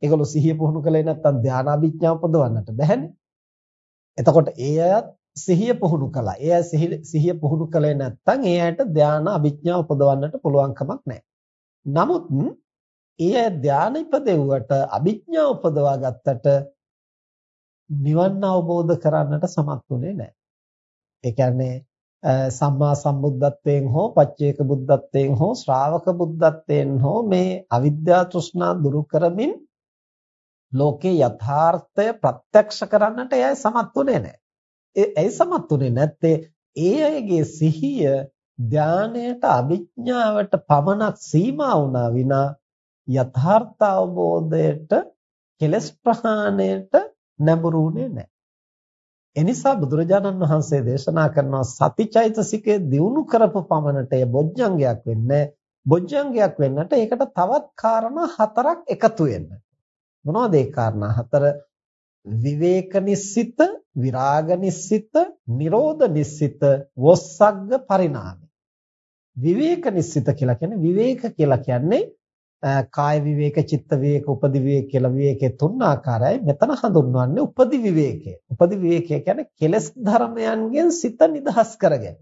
ඒගොල්ලෝ සිහිය පුහුණු කළේ නැත්නම් ධානාභිඥා උපදවන්නට බැහැනේ. එතකොට ඒ අයත් සිහිය පුහුණු කළා. ඒ අය සිහිය පුහුණු කළේ නැත්නම් ඒ අයට ධාන අභිඥා උපදවන්නට පුළුවන් කමක් නැහැ. නමුත් ඒ අය ධාන ඉපදෙව්වට අභිඥා උපදවා ගත්තට නිවන් අවබෝධ කරන්නට සමත් වුණේ නැහැ. ඒ කියන්නේ සම්මා සම්බුද්ධත්වයෙන් හෝ පච්චේක බුද්ධත්වයෙන් හෝ ශ්‍රාවක බුද්ධත්වයෙන් හෝ මේ අවිද්‍යා තෘෂ්ණා දුරු කරමින් ලෝකේ යථාර්ථය ප්‍රත්‍යක්ෂ කරන්නට එයයි සමත්ුනේ නැහැ. ඒ ඇයි සමත්ුනේ නැත්තේ? ඒ අයගේ සිහිය ධානයට අභිඥාවට පමණක් සීමා වුණා විනා යථාර්ථ අවබෝධයට කෙලස් ප්‍රහාණයට නැඹුරුනේ නැහැ. එනිසා බුදුරජාණන් වහන්සේ දේශනා කරනවා සතිචෛතසිකය දියුණු කරපු පමණට ඒ බොජ්ජංගයක් වෙන්නේ බොජ්ජංගයක් වෙන්නට ඒකට තවත් කාරණා හතරක් එකතු වෙන්න. මොනවද ඒ කාරණා හතර? විවේක නිස්සිත, විරාග නිස්සිත, නිරෝධ නිස්සිත, වොස්සග්ග පරිණාමය. විවේක නිස්සිත කියලා කියන්නේ විවේක කියලා කියන්නේ කාය විවේක, චිත්ත විවේක, උපදි විවේක කියලා විවේකේ තුන් ආකාරයි. මෙතන හඳුන්වන්නේ උපදි විවේකය. උපදි විවේකය කියන්නේ කෙලෙස් ධර්මයන්ගෙන් සිත නිදහස් කරගෙන.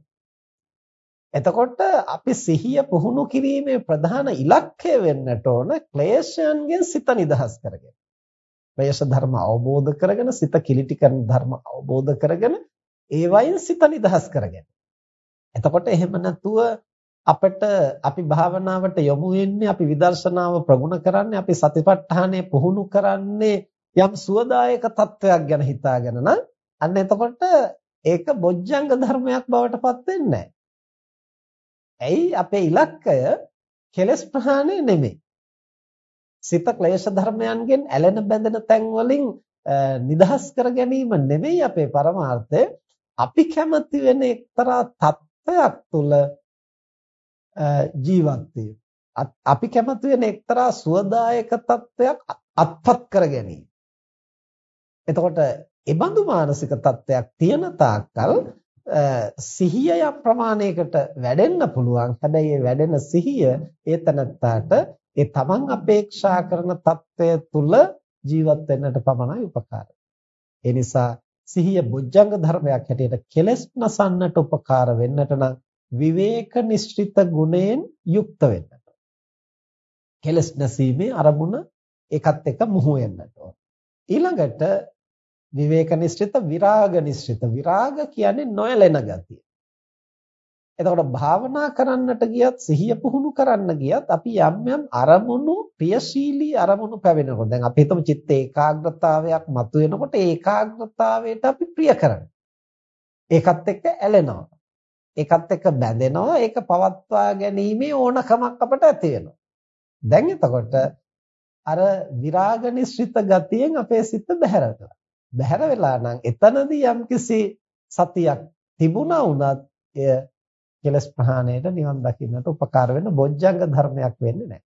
එතකොට අපි සිහිය පුහුණු කිරීමේ ප්‍රධාන ඉලක්කය වෙන්නට ඕන ක්ලේශයන්ගෙන් සිත නිදහස් කරගෙන. ක්ලේශ ධර්ම අවබෝධ කරගෙන සිත කිලිටි කරන ධර්ම අවබෝධ කරගෙන ඒවයින් සිත නිදහස් කරගෙන. එතකොට එහෙම නැතුව අපිට අපි භාවනාවට යොමු වෙන්නේ අපි විදර්ශනාව ප්‍රගුණ කරන්නේ අපි සතිපට්ඨානය පුහුණු කරන්නේ යම් සුවදායක තත්වයක් ගැන හිතාගෙන නම් අන්න එතකොට ඒක බොජ්ජංග ධර්මයක් බවට පත් වෙන්නේ ඇයි අපේ ඉලක්කය කෙලස් ප්‍රහාණය නෙමෙයි. සිත ක්ලේශ ධර්මයන්ගෙන් ඇලෙන බැඳෙන තැන් වලින් නිදහස් කර ගැනීම නෙමෙයි අපේ පරමාර්ථය. අපි කැමති වෙන එක්තරා තත්වයක් තුළ ජීවත් අපි කැමති වෙන එක්තරා සුවදායක තත්වයක් අත්පත් කර ගැනීම. එතකොට ඒබඳු මානසික තත්වයක් තියෙන තාක්කල් සිහිය යම් ප්‍රමාණයකට වැඩෙන්න පුළුවන්. හැබැයි ඒ වැඩෙන සිහිය ඒ තනත්තාට ඒ තමන් අපේක්ෂා කරන తත්වය තුල ජීවත් වෙන්නට පමණයි උපකාර. ඒ නිසා සිහිය බොජ්ජංග ධර්මයක් හැටියට කෙලස් නසන්නට උපකාර වෙන්නට නම් විවේක නිශ්චිත ගුණයෙන් යුක්ත වෙන්නට. කෙලස් නැසීමේ අරමුණ ඒකත් එක්ක මුහු වෙන්නට ඕන. ඊළඟට විවේක නිශ්චිත විරාග නිශ්චිත විරාග කියන්නේ නොයලෙන ගතිය. එතකොට භාවනා කරන්නට ගියත් සිහිය පුහුණු කරන්න ගියත් අපි යම් යම් අරමුණු ප්‍රියශීලී අරමුණු පැවෙනකොට දැන් අපි හිතමු චිත්ත ඒකාග්‍රතාවයක් මතුවෙනකොට ඒ ඒකාග්‍රතාවයට අපි ප්‍රිය කරනවා. ඒකත් එක්ක ඇලෙනවා. ඒකත් එක්ක බැඳෙනවා ඒක පවත්වා ගැනීමේ ඕනකමක් අපට ඇති වෙනවා දැන් එතකොට අර විරාග නිශ්චිත ගතියෙන් අපේ සිත බැහැර වෙලා බැහැර වෙලා නම් එතනදී යම්කිසි සතියක් තිබුණා වුණත් එය කෙලස් ප්‍රහාණයට නිවන් දකින්නට උපකාර වෙන බොජ්ජංග ධර්මයක් වෙන්නේ නැහැ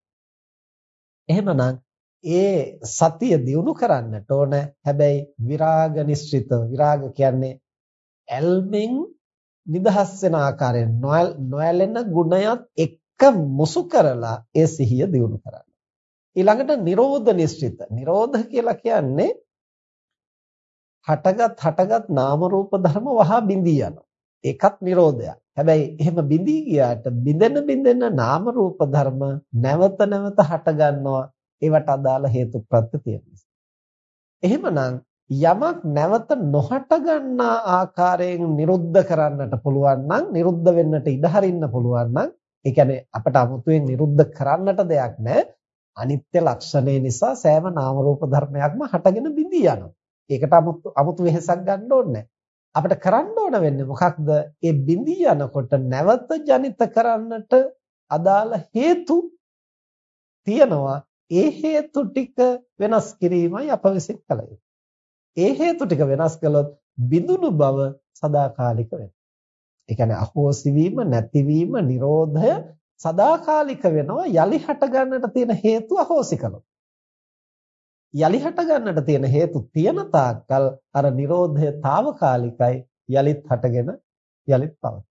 එහෙමනම් ඒ සතිය දියුණු කරන්නට ඕන හැබැයි විරාග නිශ්චිත විරාග කියන්නේ ඇල්මෙන් නිදහස් වෙන ආකාරයෙන් නොයැලෙන ගුණයත් එක්ක මුසු කරලා ඒ සිහිය දියුණු කරන්න. ඊළඟට නිරෝධ නිශ්චිත. නිරෝධ කියලා කියන්නේ හටගත් හටගත් නාම රූප ධර්ම වහා බිඳී යනවා. ඒකත් නිරෝධයක්. හැබැයි එහෙම බිඳී ගියාට බිඳෙන බිඳෙන නාම රූප ධර්ම නැවත නැවත හට ගන්නවා. ඒවට අදාළ හේතු ප්‍රත්‍ය තියෙන නිසා. එහෙමනම් යමක් නැවත නොහට ගන්නා ආකාරයෙන් නිරුද්ධ කරන්නට පුළුවන් නම් නිරුද්ධ වෙන්නට ඉඩ හරින්න පුළුවන් නම් ඒ කියන්නේ අපට 아무තුවෙන් නිරුද්ධ කරන්නට දෙයක් නැහැ අනිත්‍ය ලක්ෂණය නිසා සෑම නාම රූප ධර්මයක්ම හටගෙන බිඳී යනවා ඒකට 아무තු 아무තු වෙහසක් ගන්න ඕනේ අපිට කරන්න ඕන වෙන්නේ මොකක්ද? ඒ බිඳී යනකොට නැවත ජනිත කරන්නට අදාළ හේතු තියනවා. ඒ හේතු ටික වෙනස් කිරීමයි අප විසින් කළ යුත්තේ. ඒ හේතු ටික වෙනස් කළොත් බිඳුණු බව සදාකාලික වෙනවා. ඒ කියන්නේ අහෝසි වීම, නැතිවීම, Nirodha සදාකාලික වෙනවා. යලි හට ගන්නට තියෙන හේතු අහෝසි කළොත්. යලි හට ගන්නට තියෙන හේතු තියෙන තාක්කල් අර Nirodha తాවකාලිකයි යලිත් හටගෙන යලිත් පවතී.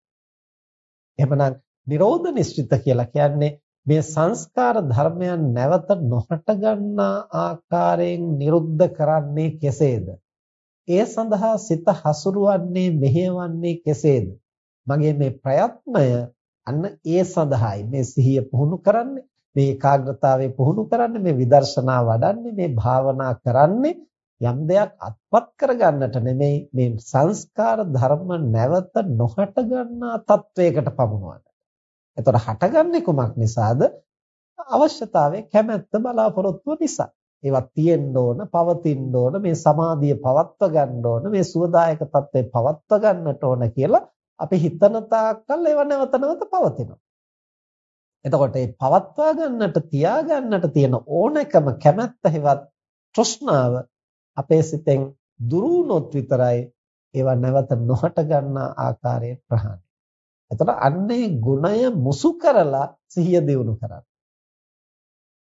එහෙමනම් නිරෝධ නිශ්චිත කියලා කියන්නේ මේ සංස්කාර ධර්මයන් නැවත නොහට ගන්නා ආකාරයෙන් නිරුද්ධ කරන්නේ කෙසේද? ඒ සඳහා සිත හසුරුවන්නේ මෙහෙවන්නේ කෙසේද? මගේ මේ ප්‍රයත්නය අන්න ඒ සඳහායි මේ සිහිය පුහුණු කරන්නේ මේ ඒකාග්‍රතාවය පුහුණු කරන්නේ මේ විදර්ශනා වඩන්නේ මේ භාවනා කරන්නේ යම් දෙයක් අත්පත් කරගන්නට නෙමෙයි මේ සංස්කාර ධර්ම නැවත නොහට ගන්නා තත්වයකට පමුණවන්න. එතකොට හටගන්නේ කුමක් නිසාද? අවශ්‍යතාවයේ කැමැත්ත බලාපොරොත්තුව නිසා. ඒවා තියෙන්න ඕන, පවතින්න ඕන, මේ සමාධිය පවත්ව ගන්න ඕන, මේ සුවදායක තත්ත්වය පවත්ව ගන්නට ඕන කියලා අපි හිතන තාක්කල් ඒවා නැවත නැවත පවතිනවා. එතකොට මේ පවත්වා ගන්නට තියා ගන්නට තියෙන ඕනෑකම කැමැත්ත හෙවත් තෘෂ්ණාව අපේ සිතෙන් දුරු වුණොත් විතරයි ඒවා නැවත නොහට ගන්නා ආකාරය ප්‍රහාණය. එතකොට අන්නේ ගුණය මුසු කරලා සිහිය දියුණු කරන්න.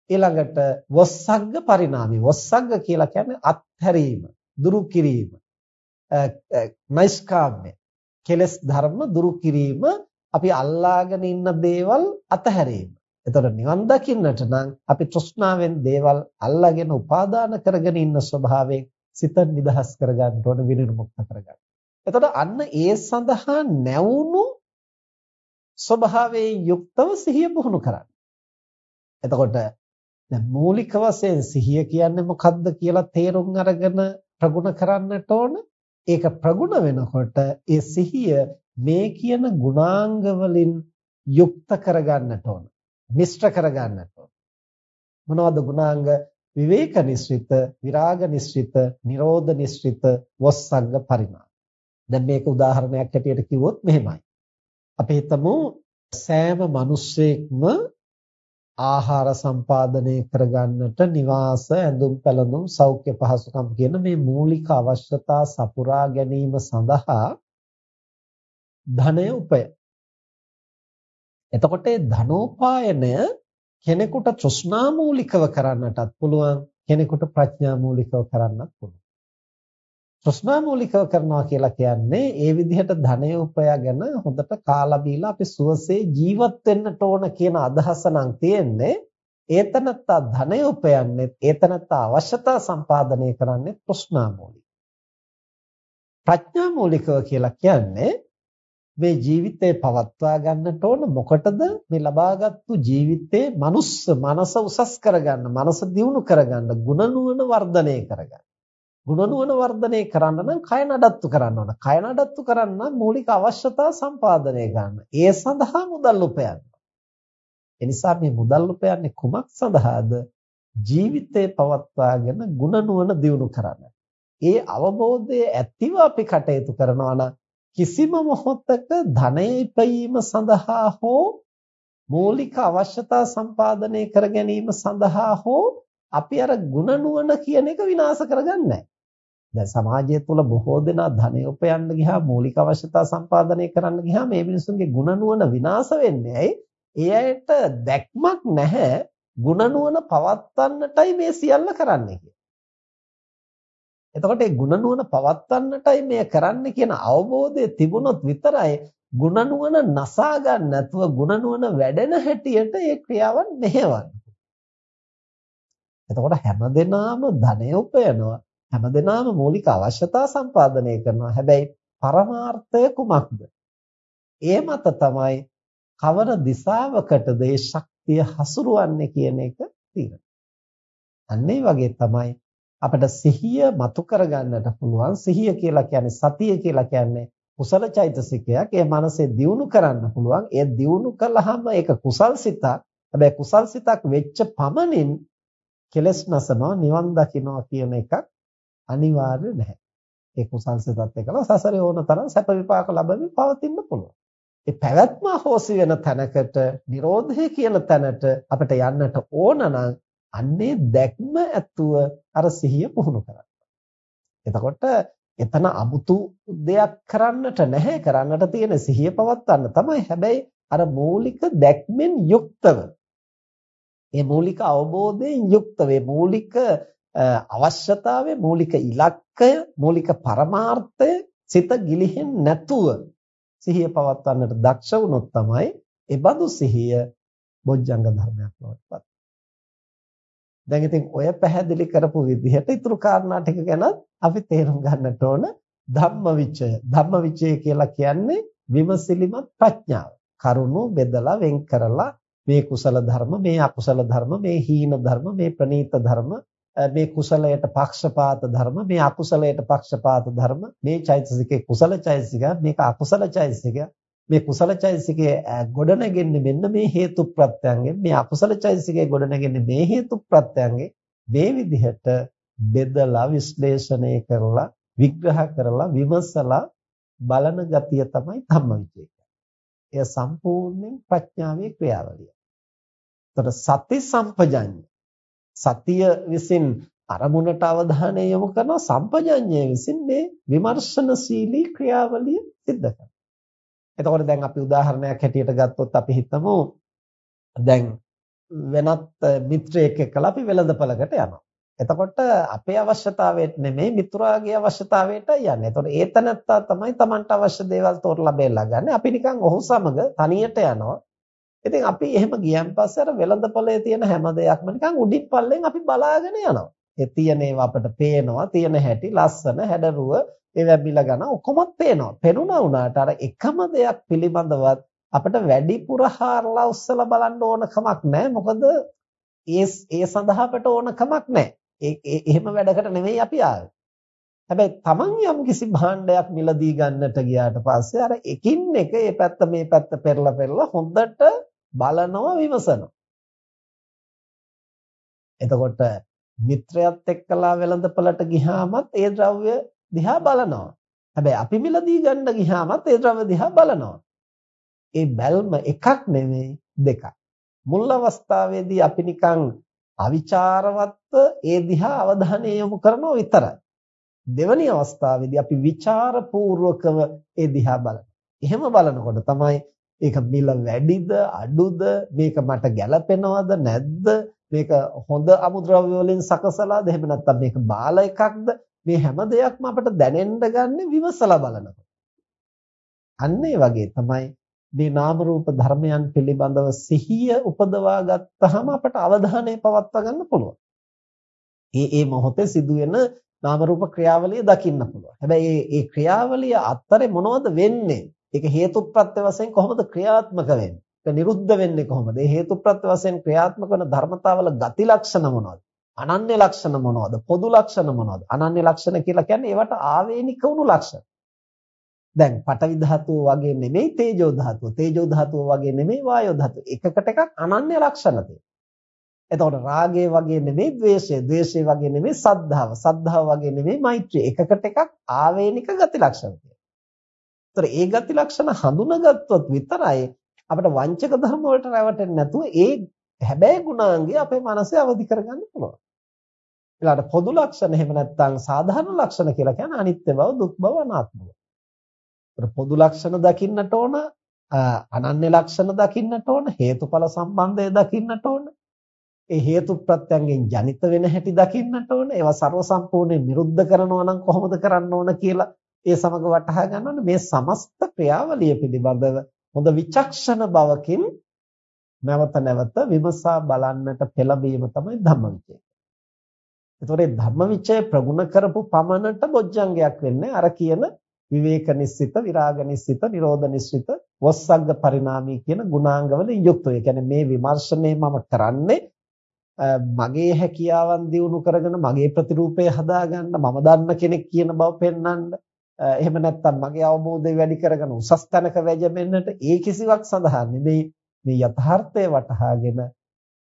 ඊළඟට වස්සග්ග පරිණාමي වස්සග්ග කියලා කියන්නේ අත්හැරීම, දුරු කිරීම. නයිස්කාම්‍ය කෙලස් ධර්ම දුරු කිරීම අපි අල්ලාගෙන ඉන්න දේවල් අතහැරීම. එතකොට නිවන් දකින්නට නම් අපි තෘෂ්ණාවෙන් දේවල් අල්ලාගෙන උපාදාන කරගෙන ඉන්න ස්වභාවයෙන් සිත නිදහස් කරගන්න ඕන විනිර්මුක්ත කරගන්න. එතකොට අන්න ඒ සඳහා නැවුණු ස්වභාවයෙන් යුක්තව සිහිය පුහුණු කරන්න. එතකොට දැන් මූලික වශයෙන් සිහිය කියන්නේ මොකක්ද කියලා තේරුම් අරගෙන ප්‍රගුණ කරන්නට ඕන. ඒක ප්‍රගුණ වෙනකොට ඒ සිහිය මේ කියන ගුණාංග වලින් යුක්ත කරගන්නට ඕන. මිශ්‍ර කරගන්නට ඕන. මොනවද ගුණාංග? විවේක නිස්ෘත, විරාග නිස්ෘත, නිරෝධ නිස්ෘත, වස්සග්ග පරිණාම. දැන් මේක උදාහරණයක් හැටියට කිව්වොත් මෙහෙමයි. අපි හිතමු සෑම මිනිස්සෙක්ම ආහාර සම්පාදනය කරගන්නට නිවාස ඇඳුම් පැළඳුම් සෞඛ්‍ය පහසුකම් කියන මේ මූලික අවශ්‍යතා සපුරා ගැනීම සඳහා ධනය උපය. එතකොට ඒ ධනෝපායනය කෙනෙකුට තෘෂ්ණා මූලිකව කරන්නටත් පුළුවන් කෙනෙකුට ප්‍රඥා මූලිකව කරන්නත් පුළුවන්. තෘෂ්ණා මූලිකව කරනවා කියලා කියන්නේ ඒ විදිහට ධනය උපයාගෙන හොඳට කාලා බීලා අපි සුවසේ ජීවත් වෙන්නට ඕන කියන අදහස නම් තියෙන්නේ ඒතනත්තා ධනය උපයන්නේ ඒතනත්තා අවශ්‍යතා සම්පාදනය කරන්නේ තෘෂ්ණා මූලික. ප්‍රඥා මූලිකව කියලා කියන්නේ මේ ජීවිතේ පවත්වා ගන්නට ඕන මොකටද මේ ලබාගත්තු ජීවිතේ මනුස්ස මනස උසස් කරගන්න මනස දියුණු කරගන්න ගුණ නුවණ වර්ධනය කරගන්න ගුණනුවණ වර්ධනය කරන්න නම් කය නඩත්තු කරන්න ඕන. කය නඩත්තු කරන්න මූලික අවශ්‍යතා සම්පාදනය ගන්න. ඒ සඳහා මුදල් උපයන්න. එනිසා මේ මුදල් උපයන්නේ කුමක් සඳහාද? ජීවිතේ පවත්වාගෙන ගුණනුවණ දියුණු කරන්න. ඒ අවබෝධය ඇතිව අපි කටයුතු කරනවා නම් කිසිම මොහොතක ධනය ඉපීම සඳහා හෝ මූලික අවශ්‍යතා සම්පාදනය කර ගැනීම සඳහා හෝ අපි අර ಗುಣ නුවණ කියන එක විනාශ කරගන්නේ නැහැ. දැන් සමාජය තුළ බොහෝ දෙනා ධනය උපයන්න ගියා මූලික අවශ්‍යතා සම්පාදනය කරන්න ගියා මේ මිනිසුන්ගේ ගුණ නුවණ විනාශ වෙන්නේ ඇයි? ඒ අයට දැක්මක් නැහැ ගුණ නුවණ පවත්වන්නටයි මේ සියල්ල කරන්නේ කියලා. එතකොට මේ ගුණ නුවණ පවත්වන්නටයි මේ කරන්න කියන අවබෝධය තිබුණොත් විතරයි ගුණ නුවණ නසා ගන්න නැතුව ගුණ නුවණ වැඩෙන හැටියට ඒ ක්‍රියාවන් මෙහෙවන්නේ. එතකොට හැමදෙනාම ධනය උපයනවා හැමදෙනාම මූලික අවශ්‍යතා සම්පාදනය කරනවා. හැබැයි පරමාර්ථය කුමක්ද? ඒ මත තමයි කවර දිශාවකටද මේ ශක්තිය හසුරුවන්නේ කියන එක තියෙන්නේ. අන්න ඒ වගේ තමයි අපිට සිහිය මතු කරගන්නට පුළුවන්. සිහිය කියලා කියන්නේ සතිය කියලා කියන්නේ කුසල චෛතසිකයක්. ඒ මනසේ දියුණු කරන්න පුළුවන්. ඒ දියුණු කළාම ඒක කුසල් සිතක්. හැබැයි කුසල් සිතක් වෙච්ච පමණින් කෙලස් නසනවා නිවන් දකින්නවා කියන එකක් අනිවාර්ය නැහැ. ඒ කුසල් සිතත් එක්කලා සසරේ ඕන තරම් සැප විපාක ලැබෙමින් පවතින්න පුළුවන්. ඒ පැවැත්ම හොසි වෙන තැනකට, Nirodhe කියන තැනට අපිට යන්නට ඕන නම් අන්නේ දැක්ම ඇතුව අර සිහිය පුහුණු කරන්න. එතකොට එතන 아무තු දෙයක් කරන්නට නැහැ කරන්නට තියෙන සිහිය පවත්වන්න තමයි. හැබැයි අර මූලික දැක්මෙන් යුක්තව මේ මූලික අවබෝධයෙන් යුක්තව මේ මූලික අවශ්‍යතාවය මූලික ඉලක්කය මූලික පරමාර්ථය සිත ගිලිහෙන්නේ නැතුව සිහිය පවත්වන්නට දක්ෂ වුණොත් තමයි ඒ බඳු සිහිය බොජ්ජංග ධර්මයක් බවට පත් දැන් ඉතින් ඔය පැහැදිලි කරපු විදිහට ඊතුරු කාරණා ටික ගැන අපි තේරුම් ගන්නට ඕන ධම්මවිචය. ධම්මවිචය කියලා කියන්නේ විමසිලිමත් ප්‍රඥාව. කරුණු බෙදලා වෙන් කරලා මේ කුසල ධර්ම මේ අකුසල ධර්ම මේ හීන ධර්ම මේ ප්‍රනීත ධර්ම මේ කුසලයට පක්ෂපාත ධර්ම මේ අකුසලයට පක්ෂපාත ධර්ම මේ චෛතසිකේ කුසල චෛතසික මේක අකුසල චෛතසික මේ කුසල චෛතසිකේ ගොඩනගෙන්නේ මෙන්න මේ හේතු ප්‍රත්‍යයෙන් මේ අකුසල චෛතසිකේ ගොඩනගෙන්නේ මේ හේතු ප්‍රත්‍යයෙන් මේ විදිහට බෙදලා විශ්ලේෂණය කරලා විග්‍රහ කරලා විමසලා බලන ගතිය තමයි ධම්මවිචේ. එය සම්පූර්ණයෙන් ප්‍රඥාවේ ක්‍රියාවලිය. එතකොට සති සම්පජඤ්ඤ සතිය විසින් අරමුණට අවධානය යොමු කරන සම්පජඤ්ඤය විසින් මේ විමර්ශනශීලී ක්‍රියාවලිය සිද්ධ කරනවා. එතකොට දැන් අපි උදාහරණයක් හැටියට ගත්තොත් අපි හිතමු දැන් වෙනත් මිත්‍රයෙක් එක්කලා අපි වෙළඳපළකට යනවා. එතකොට අපේ අවශ්‍යතාවයට නෙමෙයි මිතුරාගේ අවශ්‍යතාවයට යන්නේ. එතකොට ඒතනත්තා තමයි Tamanට අවශ්‍ය දේවල් තෝරලා බෙල්ලා ගන්න. අපි නිකන් ඔහු සමග තනියට යනවා. ඉතින් අපි එහෙම ගියන් පස්සේ අර වෙළඳපොලේ තියෙන හැම දෙයක්ම නිකන් උඩින් පල්ලෙන් අපි බලාගෙන යනවා. ඒ තියෙන ඒවා අපිට පේනවා, තියෙන හැටි, ලස්සන, හැඩරුව, ඒවා බිල ගන්න ඔක්කොමත් පේනවා. පෙනුණා වුණාට අර එකම දෙයක් පිළිබඳවත් අපිට වැඩිපුර හාරලා උස්සලා බලන්න ඕන කමක් නැහැ. මොකද ඒ ඒ සඳහා අපට ඕන කමක් නැහැ. ඒ එහෙම වැඩකට නෙමෙයි අපි ආවේ. හැබැයි Taman යම් කිසි භාණ්ඩයක් මිලදී ගන්නට ගියාට පස්සේ අර එකින් එක මේ පැත්ත මේ පැත්ත පෙරලා පෙරලා හොඳට බලනවා විමසනවා. එතකොට මිත්‍රයත් එක්කලා වෙළඳපළට ගියාමත් ඒ ද්‍රව්‍ය දිහා බලනවා. හැබැයි අපි මිලදී ගන්න ගියාමත් ඒ ද්‍රව්‍ය දිහා බලනවා. ඒ බැල්ම එකක් නෙමෙයි දෙකක්. මුල් අවස්ථාවේදී අපි නිකන් අවිචාරවත්ව ඒ දිහා අවධානය යොමු කරනවා විතරයි. දෙවැනි අවස්ථාවේදී අපි ਵਿਚාරපූර්වකව ඒ දිහා බලනවා. එහෙම බලනකොට තමයි ඒක මිල වැඩිද අඩුද මේක මට ගැළපෙනවද නැද්ද මේක හොඳ අමුද්‍රව්‍ය වලින් සකසලාද එහෙම නැත්නම් මේක බාල එකක්ද මේ හැම දෙයක්ම අපිට දැනෙන්න ගන්න විමසලා බලනකොට අන්න ඒ වගේ තමයි මේ නාම රූප ධර්මයන් පිළිබඳව සිහිය උපදවා ගත්තාම අපට අවධානය පවත්වා ගන්න පුළුවන්. ඒ ඒ මොහොතේ සිදුවෙන නාම රූප ක්‍රියාවලිය දකින්න පුළුවන්. හැබැයි මේ ක්‍රියාවලිය අත්තරේ මොනවද වෙන්නේ? ඒක හේතුප්‍රත්‍ය වශයෙන් කොහොමද ක්‍රියාත්මක වෙන්නේ? ඒක නිරුද්ධ වෙන්නේ කොහොමද? මේ හේතුප්‍රත්‍ය වශයෙන් ක්‍රියාත්මක වන ධර්මතාවල ගති ලක්ෂණ මොනවද? අනන්‍ය ලක්ෂණ මොනවද? පොදු ලක්ෂණ මොනවද? අනන්‍ය ලක්ෂණ කියලා කියන්නේ ඒවට ආවේනික වුණු ලක්ෂණ. දැන් පඨවි ධාතුව වගේ නෙමෙයි තේජෝ ධාතුව. තේජෝ ධාතුව වගේ නෙමෙයි වායෝ ධාතුව. එකකට එකක් අනන්‍ය ලක්ෂණ තියෙනවා. එතකොට රාගය වගේ නෙමෙයි ද්වේෂය, ද්වේෂය වගේ නෙමෙයි සද්ධාව, සද්ධාව වගේ නෙමෙයි මෛත්‍රිය. එකකට එකක් ආවේනික ගති ලක්ෂණ තියෙනවා. ඒතර ඒ ගති ලක්ෂණ හඳුනාගත්තොත් විතරයි අපිට වංචක ධර්ම වලට රැවටෙන්නේ නැතුව ඒ හැබැයි ගුණාංගය අපේ මනසේ අවදි කරගන්න පුළුවන්. ඊළඟට පොදු ලක්ෂණ එහෙම නැත්නම් සාධාරණ ලක්ෂණ කියලා කියන්නේ අනිත්‍ය බව, දුක් බව, අනාත්ම බව. ඒතර පොදු ලක්ෂණ දකින්නට ඕන, අනන්‍ය ලක්ෂණ දකින්නට ඕන, හේතුඵල සම්බන්ධය දකින්නට ඕන. ඒ හේතු ප්‍රත්‍යයෙන් ජනිත වෙන හැටි දකින්නට ඕන. ඒවා ਸਰව සම්පූර්ණයෙන් නිරුද්ධ කරනවා නම් කොහොමද කරන්න ඕන කියලා ඒ සමග වටහා ගන්න මේ සමස්ත ක්‍රියාවලිය පිළිබඳව හොඳ විචක්ෂණ බවකින් නැවත නැවත විමසා බලන්නට පෙළඹීම තමයි ධම්මවිචය. ඒතකොට ධම්මවිචය ප්‍රගුණ කරපු පමණට බොජ්ජංගයක් වෙන්නේ අර කියන විවේක නිස්සිත, විරාග නිස්සිත, නිරෝධ නිස්සිත, වස්සග්ග පරිණාමී කියන ගුණාංග වලින් යුක්තව. ඒ කියන්නේ මේ විමර්ශනය මම කරන්නේ මගේ හැකියාවන් දියුණු කරගෙන මගේ ප්‍රතිරූපය හදාගන්න මම දන්න කෙනෙක් කියන බව පෙන්වන්න එහෙම නැත්නම් මගේ අවබෝධය වැඩි කරගෙන උසස් තැනක වැජෙන්නට ඒ කිසිවක් සඳහා නෙමෙයි මේ යථාර්ථය වටහාගෙන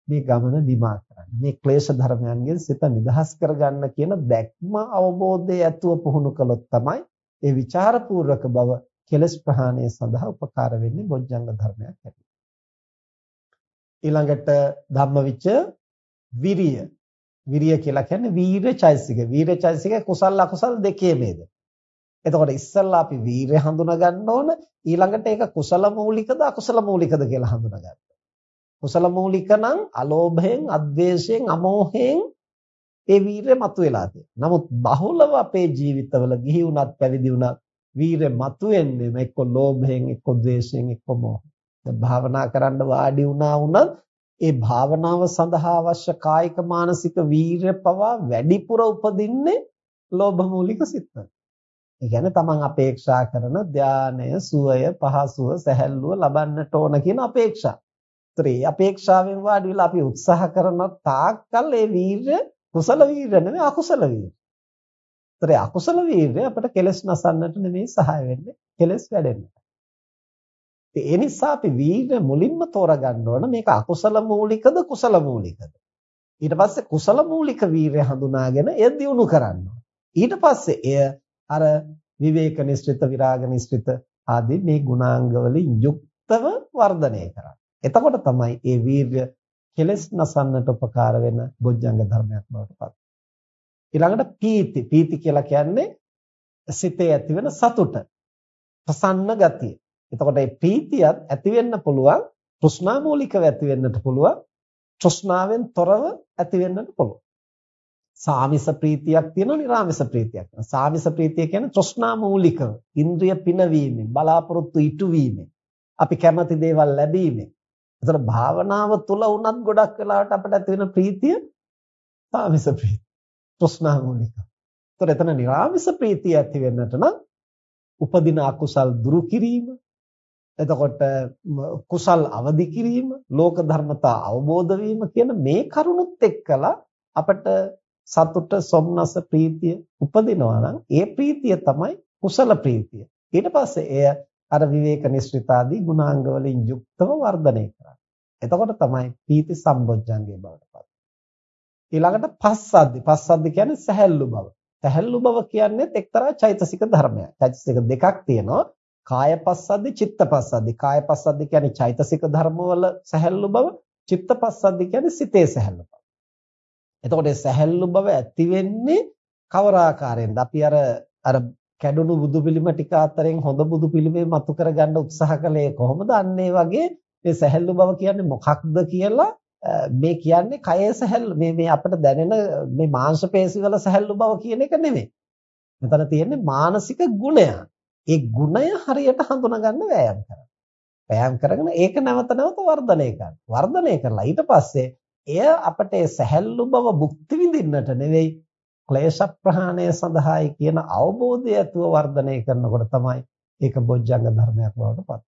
මේ ගමන නිමා කරන්න. මේ ක්ලේශ ධර්මයන්ගෙන් සිත නිදහස් කරගන්න කියන දැක්ම අවබෝධය ඇතුව පුහුණු කළොත් තමයි ඒ ਵਿਚාරපූර්වක බව කෙලස් ප්‍රහාණය සඳහා උපකාර වෙන්නේ බොජ්ජංග ධර්මයක් ඇති. ඊළඟට ධම්මවිච විරිය. විරිය කියලා කියන්නේ වීරය චෛසික. වීරය චෛසික කුසල අකුසල දෙකේ මේද. එතකොට ඉස්සල්ලා අපි වීරය හඳුනා ගන්න ඕන ඊළඟට ඒක කුසල මූලිකද අකුසල මූලිකද කියලා හඳුනා ගන්න. කුසල මූලික නම් අලෝභයෙන්, අද්වේෂයෙන්, අමෝහයෙන් ඒ වීරය මතුවලා තියෙනවා. නමුත් බහුලව අපේ ජීවිතවල ගිහි වුණත් පැවිදි වුණත් වීරය මතුවෙන්නේ එක්ක ලෝභයෙන්, එක්ක ද්වේෂයෙන්, එක්ක මොහෙන්. දැන් භාවනා කරන්න වාඩි වුණා වුණත් ඒ භාවනාව සඳහා අවශ්‍ය කායික මානසික වීරය පවා වැඩිපුර උපදින්නේ ලෝභ මූලික සිත්වල. ඒ කියන්නේ තමන් අපේක්ෂා කරන ධානය, සුවය, පහසුව, සැහැල්ලුව ලබන්නට ඕන කියන අපේක්ෂා. ඒතර මේ අපේක්ෂාවෙන් වාඩි වෙලා අපි උත්සාහ කරන තාක්කල් ඒ වීරය කුසල වීරය නෙමෙයි අකුසල වීරය. ඒතර අකුසල වීරය අපිට කෙලස් නසන්නට නෙමෙයි සහාය වෙන්නේ, කෙලස් වැඩෙන්නට. ඒ නිසා අපි වීරය මුලින්ම තෝරගන්න ඕන මේක අකුසල මූලිකද කුසල මූලිකද. ඊට පස්සේ කුසල මූලික වීරය හඳුනාගෙන එය දියුණු කරන්න ඊට පස්සේ එය අර විවේක නිස්ෘත විරාග නිස්ෘත ආදී මේ ගුණාංග වලින් යුක්තව වර්ධනය කරන්නේ. එතකොට තමයි මේ වීර්ය කෙලස් නසන්නට උපකාර වෙන බොජ්ජංග ධර්මයක් බවට පත්. ඊළඟට පීති. පීති කියලා කියන්නේ සිතේ ඇතිවෙන සතුට. ප්‍රසන්න ගතිය. එතකොට මේ ප්‍රීතියත් ඇති වෙන්න පුළුවන් තෘෂ්ණා මූලිකව ඇති වෙන්නට පුළුවන් තෘෂ්ණාවෙන් තොරව ඇති වෙන්නට පුළුවන්. සාමිස ප්‍රීතියක් තියෙනවා නිර්ාමිස ප්‍රීතියක් තියෙනවා. සාමිස ප්‍රීතිය කියන්නේ තෘෂ්ණා මූලිකව ඉන්ද්‍රිය පිනවීමෙන් බලාපොරොත්තු ඉටු වීමෙන් අපි කැමති දේවල් ලැබීමෙන්. ඒතර භාවනාව තුල උනත් ගොඩක් වෙලාවට අපිට ඇති වෙන ප්‍රීතිය සාමිස ප්‍රීතිය. තෘෂ්ණා මූලික. ඒතර එතන නිර්ාමිස ප්‍රීතිය ඇති වෙන්නට නම් උපදින අකුසල් දුරු කිරීම එතකොට කුසල් අවදි කිරීම ලෝක ධර්මතා අවබෝධ වීම කියන මේ කරුණුත් එක්කලා අපිට සතුට සොම්නස ප්‍රීතිය උපදිනවා නම් ඒ ප්‍රීතිය තමයි කුසල ප්‍රීතිය. ඊට පස්සේ එය අර විවේක නිස්ෘතාදී ගුණාංග වලින් යුක්තව වර්ධනය කරන්නේ. එතකොට තමයි පීති සම්බොජ්ජංගේ බවට පත්. ඊළඟට පස්සද්දි. පස්සද්දි කියන්නේ සැහැල්ලු බව. සැහැල්ලු බව කියන්නේ එක්තරා චෛතසික ධර්මයක්. චෛතසික දෙකක් තියෙනවා. කාය පස්සද්දි, චිත්ත පස්සද්දි. කාය පස්සද්දි කියන්නේ චෛතසික ධර්මවල සැහැල්ලු බව. චිත්ත පස්සද්දි කියන්නේ සිතේ සැහැල්ලු බව. එතකොට සැහැල්ලු බව ඇති වෙන්නේ කවර ආකාරයෙන්ද? අපි අර අර කැඩුණු බුදු පිළිම ටික අතරින් හොඳ බුදු පිළිමේ මතු කරගන්න උත්සාහ කළේ කොහොමද? අන්න ඒ වගේ මේ සැහැල්ලු බව කියන්නේ මොකක්ද කියලා මේ කියන්නේ කයේ සැහැල්ලු මේ මේ අපිට දැනෙන මේ මාංශ පේශි වල සැහැල්ලු බව කියන එක නෙමෙයි. මෙතන තියෙන්නේ මානසික ගුණය. ඒ ගුණය හරියට හඳුනා ගන්න වෑයම් කරන්න. වෑයම් කරගෙන ඒක නැවත නැවත වර්ධනය කරන්න. වර්ධනය කරලා ඊට පස්සේ එය අපට සැහැල්ලු බව භුක්ති විඳින්නට නෙවෙයි ක්ලේශ ප්‍රහාණය සඳහායි කියන අවබෝධය ඇතුව වර්ධනය කරනකොට තමයි ඒක බොජ්ජංග ධර්මයක් බවට පත්.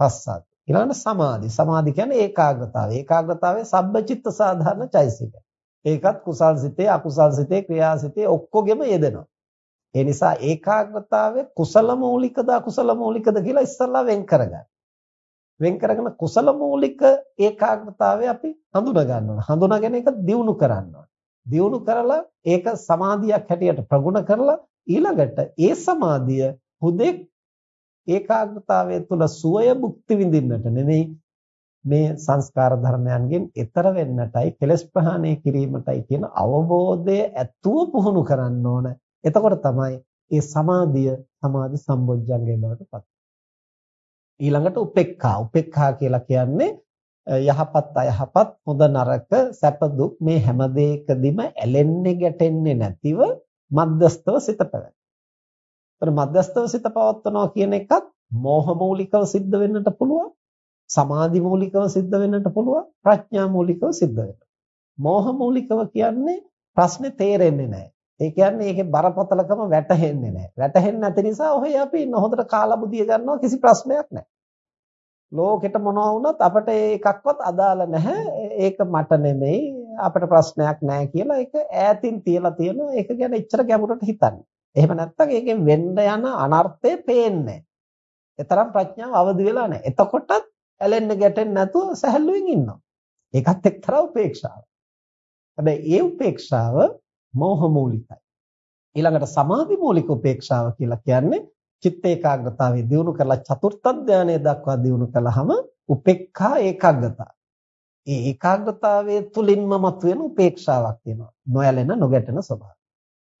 පස්සත්. ඊළඟට සමාධි. සමාධි කියන්නේ ඒකාග්‍රතාවය. ඒකාග්‍රතාවයේ සබ්බචිත්ත සාධාරණ චෛසික. ඒකත් කුසල් සිතේ අකුසල් සිතේ ක්‍රියාසිතේ ඔක්කොගෙම යෙදෙනවා. ඒ නිසා ඒකාග්‍රතාවයේ කුසල මූලිකද අකුසල මූලිකද කියලා ඉස්සල්ලා වෙන් කරගන්න. වෙන් කරගෙන කුසල මූලික ඒකාග්‍රතාවය අපි හඳුනා ගන්න ඕන. හඳුනාගෙන ඒක දියුණු කරන්න ඕන. දියුණු කරලා ඒක සමාධියක් හැටියට ප්‍රගුණ කරලා ඊළඟට ඒ සමාධිය හුදෙක් ඒකාග්‍රතාවය තුළ සුවය භුක්ති විඳින්නට නෙමෙයි මේ සංස්කාර ධර්මයන්ගෙන් එතර වෙන්නටයි කෙලස් ප්‍රහාණය කිරීමටයි කියන අවබෝධය ඇතුව පුහුණු කරන්න ඕන. එතකොට තමයි ඒ සමාධිය සමාධි සම්බොජ්ජංගය බවට පත් ඊළඟට උපේක්ඛා. උපේක්ඛා කියලා කියන්නේ යහපත් අයහපත් හොඳ නරක සැප දුක් මේ හැම දෙයකදීම ඇලෙන්නේ ගැටෙන්නේ නැතිව මධ්‍යස්තව සිත පැවැත්. ඒතර මධ්‍යස්තව සිත පවත්වනවා කියන එකත් මෝහ මූලිකව සිද්ධ වෙන්නට පුළුවන්. සමාධි මූලිකව සිද්ධ වෙන්නට පුළුවන්. ප්‍රඥා මූලිකව සිද්ධ වෙන්නට. මෝහ මූලිකව කියන්නේ ප්‍රශ්නේ තේරෙන්නේ නැහැ. ඒ කියන්නේ ඒකේ බරපතලකම වැටහෙන්නේ නැහැ. වැටහෙන්නේ නැති නිසා ඔහේ අපි ඉන්න හොඳට කාලා බුදිය ගන්නවා කිසි ප්‍රශ්නයක් නැහැ. ලෝකෙට මොනවා වුණත් අපිට ඒකක්වත් අදාළ නැහැ. ඒක මට නෙමෙයි අපිට ප්‍රශ්නයක් නැහැ කියලා ඒක ඈතින් තියලා තියෙනවා. ඒක ගැන එච්චර ගැඹුරට හිතන්නේ. එහෙම නැත්නම් ඒකෙන් වෙන්න යන අනර්ථය පේන්නේ නැහැ. ප්‍රඥාව අවදි වෙලා නැහැ. එතකොටත් ඇලෙන්න ගැටෙන්න නැතුව සැහැල්ලුවෙන් ඉන්නවා. ඒකත් එක්තරා උපේක්ෂාවක්. හැබැයි ඒ උපේක්ෂාව මෝහ මූලිකයි. ඊළඟට සමාධි මූලික උපේක්ෂාව කියලා කියන්නේ චිත්ත ඒකාග්‍රතාවය දියුණු කරලා චතුර්ථ ධානය දක්වා දියුණු කළාම උපේක්ඛා ඒකාග්‍රතාව. ඒ ඒකාග්‍රතාවයේ තුලින්ම මතුවෙන උපේක්ෂාවක් තියෙනවා. නොයැලෙන නොගැටෙන ස්වභාවය.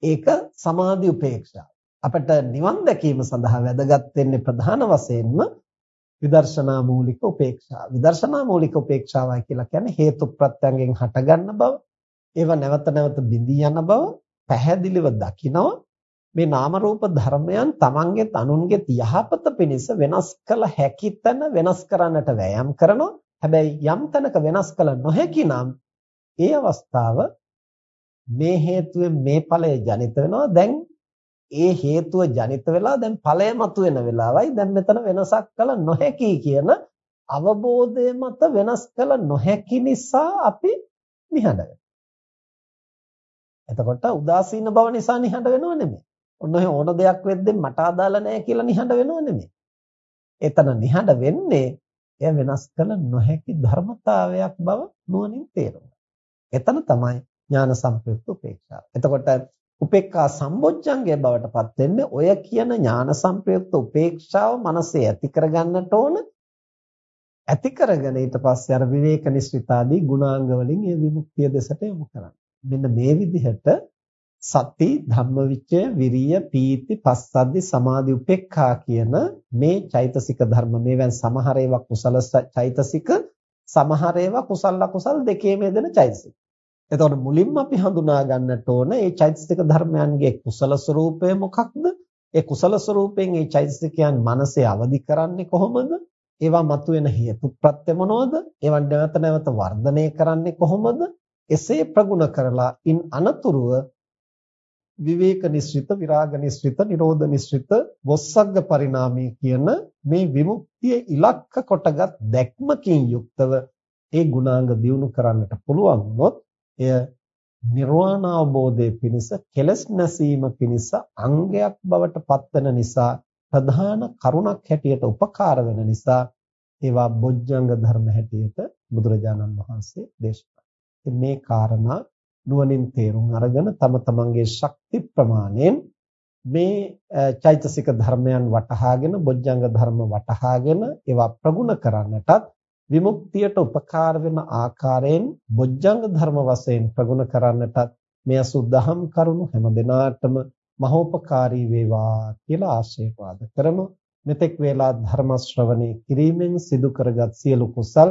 ඒක සමාධි උපේක්ෂාව. අපිට නිවන් දැකීම සඳහා වැදගත් වෙන්නේ ප්‍රධාන වශයෙන්ම විදර්ශනා මූලික උපේක්ෂාව. විදර්ශනා මූලික උපේක්ෂාවයි කියලා කියන්නේ හේතු ප්‍රත්‍යයෙන් හටගන්න බව, ඒවා නැවත නැවත බිඳී යන බව පැහැදිලිව දකිනවා. මේ නාම රූප ධර්මයන් Tamange අනුන්ගේ යහපත පිණිස වෙනස් කළ හැකි තැන වෙනස් කරන්නට වෑයම් කරනවා. හැබැයි යම් තැනක වෙනස් කළ නොහැකි නම් ඒ අවස්ථාව මේ හේතුවෙන් මේ ඵලය ජනිත වෙනවා. දැන් ඒ හේතුව ජනිත වෙලා දැන් ඵලය මතුවෙන වෙලාවයි දැන් මෙතන වෙනසක් කළ නොහැකි කියන අවබෝධය මත වෙනස් කළ නොහැකි නිසා අපි නිහඬ එතකොට උදාසීන බව නිසා නිහඬ වෙනව නෙමෙයි. ඔන්න ඔය ඕන දෙයක් වෙද්දී මට අදාළ නැහැ කියලා නිහඬ වෙනව නෙමෙයි. එතන නිහඬ වෙන්නේ එය වෙනස් කළ නොහැකි ධර්මතාවයක් බව නුවණින් තේරෙනවා. එතන තමයි ඥාන සම්ප්‍රයුක්ත උපේක්ෂාව. එතකොට උපේක්ඛා සම්බොජ්ජංගය බවට පත් වෙන්නේ ඔය කියන ඥාන සම්ප්‍රයුක්ත උපේක්ෂාව මනසේ ඇති කරගන්නට ඕන ඇති කරගෙන ඊට පස්සේ අර විවේක නිස්සිතාදී ගුණාංග වලින් ඒ විමුක්තිය දෙසට යොමු කරන්න. මෙන්න මේ විදිහට සති ධම්මවිචය විරිය පීති පස්සද්ධි සමාධි උපේක්ඛා කියන මේ චෛතසික ධර්ම මේවෙන් සමහර ඒවා කුසල චෛතසික සමහර ඒවා කුසල අකුසල් දෙකේම යෙදෙන චෛතසික. එතකොට මුලින්ම අපි හඳුනා ගන්නට ඕන මේ චෛතසික ධර්මයන්ගේ කුසල ස්වરૂපය මොකක්ද? ඒ කුසල ස්වરૂපයෙන් මේ චෛතසිකයන් මනසේ අවදි කරන්නේ කොහොමද? ඒවා මතුවෙන හේතු ප්‍රත්‍ය මොනවද? ඒවා නැවත නැවත වර්ධනය කරන්නේ කොහොමද? එසේ ප්‍රගුණ කරලා ඉන් අනතුරුව විවේක නිස්ෘත විරාග නිස්ෘත නිරෝධ නිස්ෘත වොස්සග්ග පරිණාමී කියන මේ විමුක්තිය ඉලක්ක කොටගත් දැක්මකින් යුක්තව ඒ ගුණාංග දියුණු කරන්නට පුළුවන් වුණොත් එය නිර්වාණ අවබෝධයේ පිණිස කෙලස් නැසීම පිණිස අංගයක් බවට පත්වන නිසා ප්‍රධාන කරුණක් හැටියට උපකාර වෙන නිසා ඒවා බොජ්ජංග ධර්ම හැටියට බුදුරජාණන් වහන්සේ දේශනා කළා. මේ කාරණා නුවණින් තේරුම් අරගෙන තම තමන්ගේ ශක්ති ප්‍රමාණයෙන් මේ චෛතසික ධර්මයන් වටහාගෙන බොජ්ජංග ධර්ම වටහාගෙන ඒවා ප්‍රගුණ කරන්නටත් විමුක්තියට උපකාර වෙන ආකාරයෙන් බොජ්ජංග ධර්ම වශයෙන් ප්‍රගුණ කරන්නටත් මෙය සුද්ධහම් කරුණු හැම දිනාටම මහෝපකාරී වේවා කියලා ආශිර්වාද කරමු. මෙතෙක් වේලා ධර්ම ශ්‍රවණේ කිරීමෙන් සිදු කරගත් සියලු කුසල්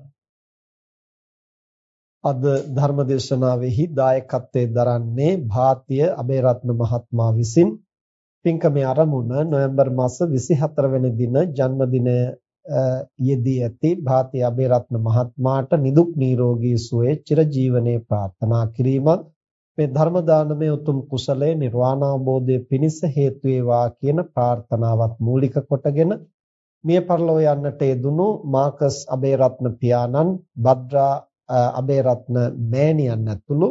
අද ධර්මදේශනාවෙහි දායකත්වයෙන් දරන්නේ භාතිය අබේරත්න මහත්මයා විසින් පින්කමේ ආරමුණ නොවැම්බර් මාස 24 වෙනි දින ජන්මදිනය යෙදී ඇති භාති අබේරත්න මහත්මයාට නිදුක් නිරෝගී සුවය චිරජීවනයේ ප්‍රාර්ථනා කිරීමත් මේ ධර්ම දානමය උතුම් කුසලයේ නිර්වාණ අවබෝධයේ පිණිස හේතු වේවා කියන ප්‍රාර්ථනාවත් මූලික කොටගෙන මිය පරලෝ යන්නට යෙදුණු මාකස් අබේරත්න පියාණන් භද්‍රා අබේරත්න මෑණියන් ඇතුළු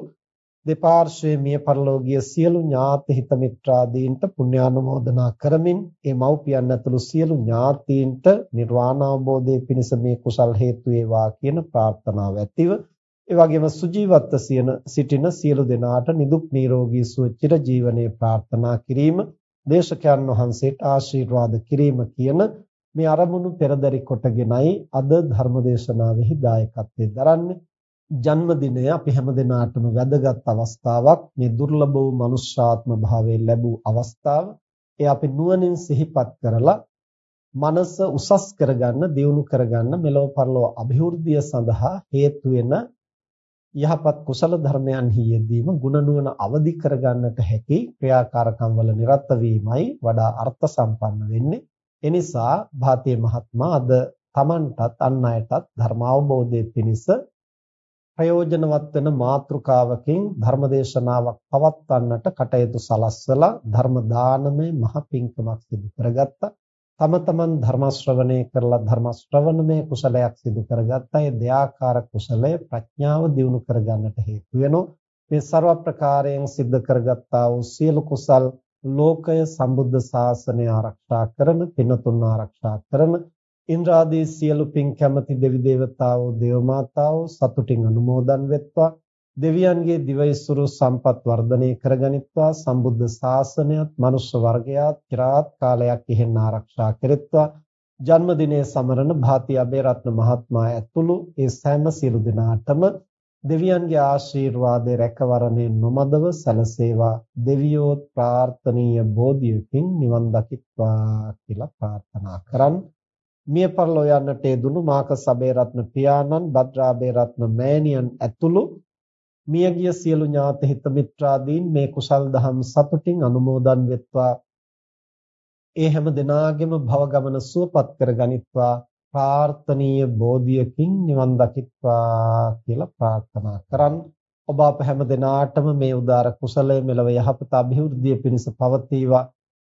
දෙපාර්ශ්වයේ මිය පරලෝකීය සියලු ඥාති හිත මිත්‍රාදීන්ට පුණ්‍යානුමෝදනා කරමින් ඒ මව්පියන් ඇතුළු සියලු ඥාතීන්ට නිර්වාණ අවබෝධයේ පිණිස මේ කුසල් හේතු වේවා කියන ප්‍රාර්ථනාව ඇතිව ඒ වගේම සුජීවත්ව සිටින සියලු දෙනාට නිදුක් නිරෝගී සුව චිර ජීවනයේ ප්‍රාර්ථනා කිරීම දේශකයන් වහන්සේට ආශිර්වාද කිරීම කියන මේ අරමුණු පෙරදරි කොටගෙනයි අද ධර්මදේශනාවෙහි දායකත්වයෙන් දරන්නේ. ජන්මදිනය අපි හැමදෙනාටම වැදගත් අවස්ථාවක් මේ දුර්ලභ වූ මනුෂ්‍යාත්ම භාවයෙන් ලැබූ අවස්ථාව ඒ අපි නුවණින් සිහිපත් කරලා මනස උසස් කරගන්න දියුණු කරගන්න මෙලොව පරලොව અભිවෘද්ධිය සඳහා හේතු වෙන යහපත් කුසල ධර්මයන්හි යෙදීම ගුණ නුවණ අවදි කරගන්නට හැකි ක්‍රියාකාරකම් වල නිරත වීමයි වඩා අර්ථ සම්පන්න වෙන්නේ. එනිසා භාතිය මහත්මයා අද Tamanටත් අන් අයටත් ධර්ම අවබෝධයේ පිණිස ප්‍රයෝජනවත් වෙන මාතෘකාවකින් ධර්මදේශනාවක් පවත්වන්නට කටයුතු සලස්වලා ධර්ම දානමය මහ පිංකමක් සිදු කරගත්තා. තම තමන් ධර්ම ශ්‍රවණය කරලා ධර්ම ශ්‍රවණමය කුසලයක් සිදු කරගත්තා. ඒ දෙයාකාර කුසලය ප්‍රඥාව දියුණු කරගන්නට හේතු වෙනවා. මේ ਸਰව ප්‍රකාරයෙන් සිද්ධ කරගත්තා වූ සියලු කුසල් ලෝකය සම්බුද්ධ ශාසනය ආරක්ෂා කරන, පිනතුන් ආරක්ෂා කරන, ඉන්ද්‍රාදී සියලු පින් කැමති දෙවි දේවතාවෝ, දේව මාතාවෝ සතුටින් අනුමෝදන් වෙත්වා. දෙවියන්ගේ දිවයිසුරු සම්පත් වර්ධනය කරගනිත්වා. සම්බුද්ධ ශාසනයත් මනුෂ්‍ය වර්ගයාත් চিරාත් කාලයක් ඉහෙන් ආරක්ෂා කෙරෙත්වා. ජන්මදිනයේ සමරන භාති අබේරත්න මහත්මයා ඇතුළු ඒ සෑම සියලු දෙනාටම දෙවියන්ගේ ආශිර්වාදයේ රැකවරණේ නොමදව සැලසේවා. දෙවියෝ ප්‍රාර්ථනීය බෝධියකින් නිවන් දකිත්වා කියලා ප්‍රාර්ථනා කරන් මිය පරලෝ යන්නට යෙදුණු මාක සබේරත්න පියාණන් භද්‍රාබේ රත්න මෑණියන් ඇතුළු මියගිය සියලු ඥාත හිත මිත්‍රාදීන් මේ කුසල් දහම් සතුටින් අනුමෝදන් වෙත්වා. ඒ හැම දිනාගෙම භව ගමන සුවපත් කර ගනිත්වා. ප්‍රාර්ථනීය බෝධියකින් නිවන් දකිත්වා කියලා ප්‍රාර්ථනා කරන් ඔබ අප හැම දිනාටම මේ උදාර කුසලය මෙලව යහපත અભිවෘද්ධිය පිණිස පවතිවා.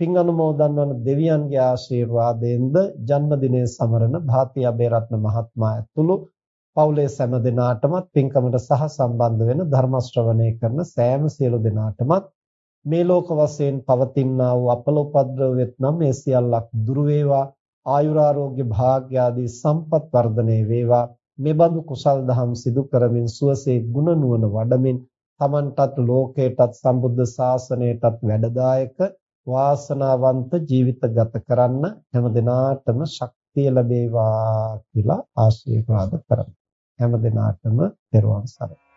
පින් අනුමෝදන් වන දෙවියන්ගේ ආශිර්වාදයෙන්ද ජන්මදිනයේ සමරන භාති අබේරත්න මහත්මයා ඇතුළු පවුලේ සෑම දෙනාටමත් පින්කමට සහ සම්බන්ධ වෙන ධර්ම ශ්‍රවණය කරන සෑම සියලු දෙනාටමත් මේ ලෝක වශයෙන් පවතිනා වූ අපලෝපද්‍රව වෙත්නම් මේ සියල්ලක් දුරු වේවා. ආයුරාෝග්‍ය භාග්‍ය ආදී සම්පත් වර්ධනය වේවා. මේ බඳු කුසල් දහම් සිදු කරමින් සුවසේ ගුණ නුවණ වඩමින් තමන්ටත් ලෝකයටත් සම්බුද්ධ ශාසනයටත් වැඩදායක වාසනාවන්ත ජීවිත ගත කරන්න හැම දිනාටම ශක්තිය ලැබේවා කියලා ආශිර්වාද කරමි. හැම දිනාටම පෙරවන් සරණයි.